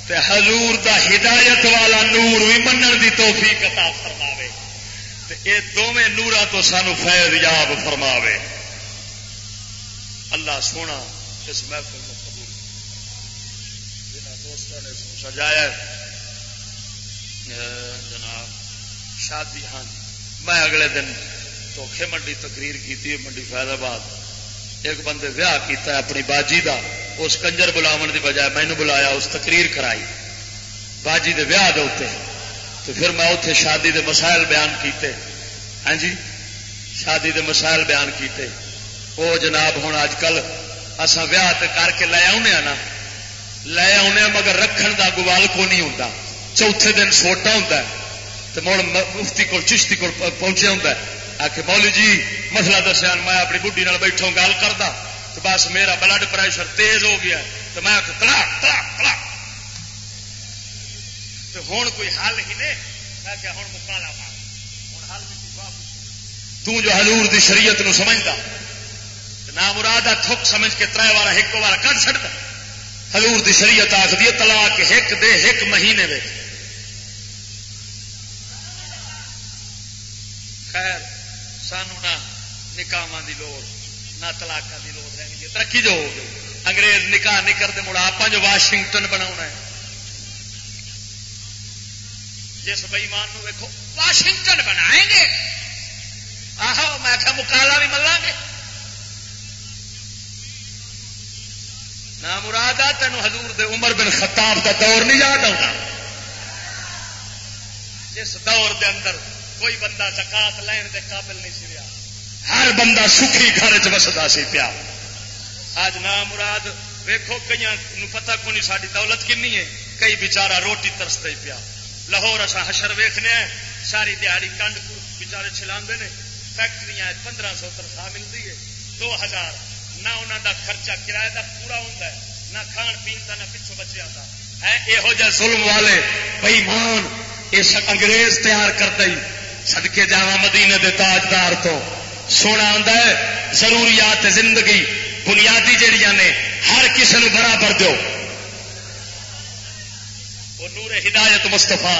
تے حضور دا ہدایت والا نور بھی منن دی توفیق عطا فرماوے۔ تے اے دونوں نورا تو سانو فیض یاب فرماوے۔ اللہ سونا اس محفل کو قبول۔ جنہ دوستوں نے سجایا جناب، شادی ہاں جی، میں اگلے دن دھوکھے منڈی تقریر کی منڈی فیض آباد ایک بندے ویاہ کیتا ہے اپنی باجی دا، اس کنجر بلاو دی بجائے مینو بلایا، اس تقریر کرائی۔ باجی دے ویاہ دے اتنے تو پھر میں اتنے شادی دے مسائل بیان کیتے۔ ہاں جی شادی دے مسائل بیان کیتے۔ وہ جناب ہوں اج کل اصا ویاہ کر کے لے آنے ہاں نا۔ لے آنے ہاں مگر رکھن دا گوال کو نہیں ہوں چوتھے دن سوٹا ہوں تو مڑ مفتی کو چشتی کو پہنچے ہوں آ کے مولی جی مسلا دسیا، میں اپنی بڈی بیٹھوں گل کرتا تو بس میرا بلڈ پریشر تیز ہو گیا تو میں ہوں کوئی حل ہی نہیں۔ میں کیا ہوں مکالا ہوں حل تو جو حضور دی شریعت نو سمجھتا نہ مراد تھک سمجھ کے تر بار ایک بار کر چڑتا حضور دی شریعت آخری ہے، طلاق ایک دے، ایک مہینے میں خیر، سانو نہ نکاح کی لوڑ، نہ تلاک کی لوڑ رہنی ترقی جو ہو گئی انگریز نکاح نہیں کرتے، مڑا آپ جو واشنگٹن بنا ہے۔ جس بئیمان ویکو واشنگٹن بنائیں گے۔ آہو، میں مکالا بھی ملا گے نہ مراد آ تین حضور دے عمر بن خطاب کا دور نہیں یاد آتا جس دور دے اندر کوئی بندہ زکات لین دے قابل نہیں سی رہا، ہر بندہ سکھی گھر چستا سی پیا۔ آج نہ مراد ویکو کئی پتا کو نہیں ساری دولت کنی ہے؟ کئی بچارا روٹی ترستا ہی پیا۔ لاہور اصا حشر ویخنے ساری دیہڑی کنڈ بچارے چلا فیکٹری پندرہ سو تنخواہ ملتی ہے، دو ہزار۔ نہ انہوں دا خرچہ کرایہ دا پورا ہوتا ہے، نہ کھان پین کا نہ پچھو بچے آتا ہے یہو جہ ظلم والے بےمان یہ انگریز تیار کرتا ہی سدکے جا مدینے دے تاجدار تو۔ سونا آتا ہے، ضروریات زندگی، بنیادی جہیا نے، ہر کسی نے برابر دو وہ نور ہدایت مستفا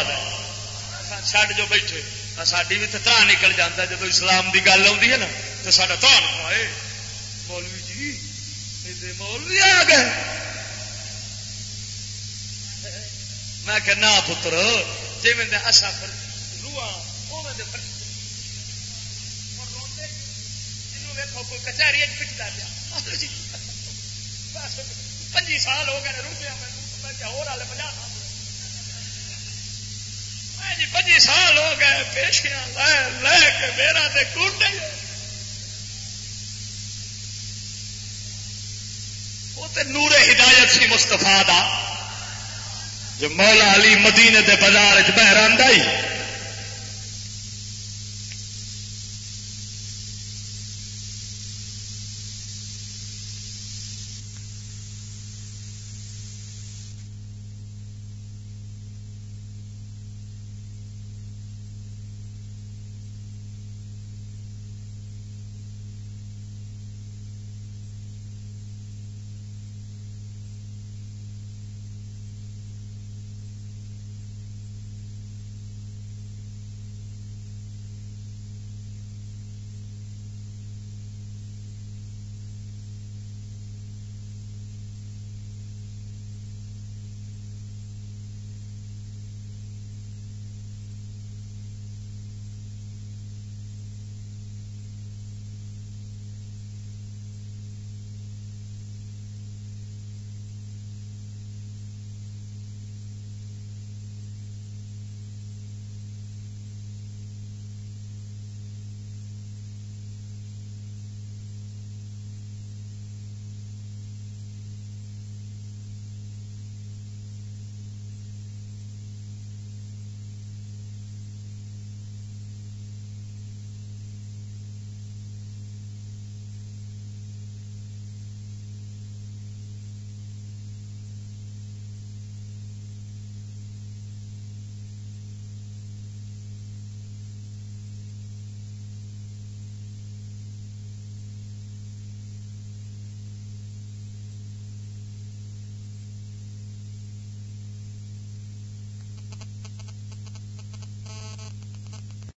چڈ جو بیٹھے ساری بھی تو نکل جاتا جب اسلام کی گل آتی ہے نا تو سارا تھان پائے مولوی آ گئے میں کہ نہ پتر جی میں اصا روح کوئی کچہری پٹتا پیا۔ جی، پنجی سال ہو گئے روپیہ اور پناہ جی پچی سال ہو گئے، پیشیاں لے لے کے میرا تے کونڈے تے نور ہدایت سی مستفا دا۔ جو مولا علی مدینے دے بازار چ بہر آئی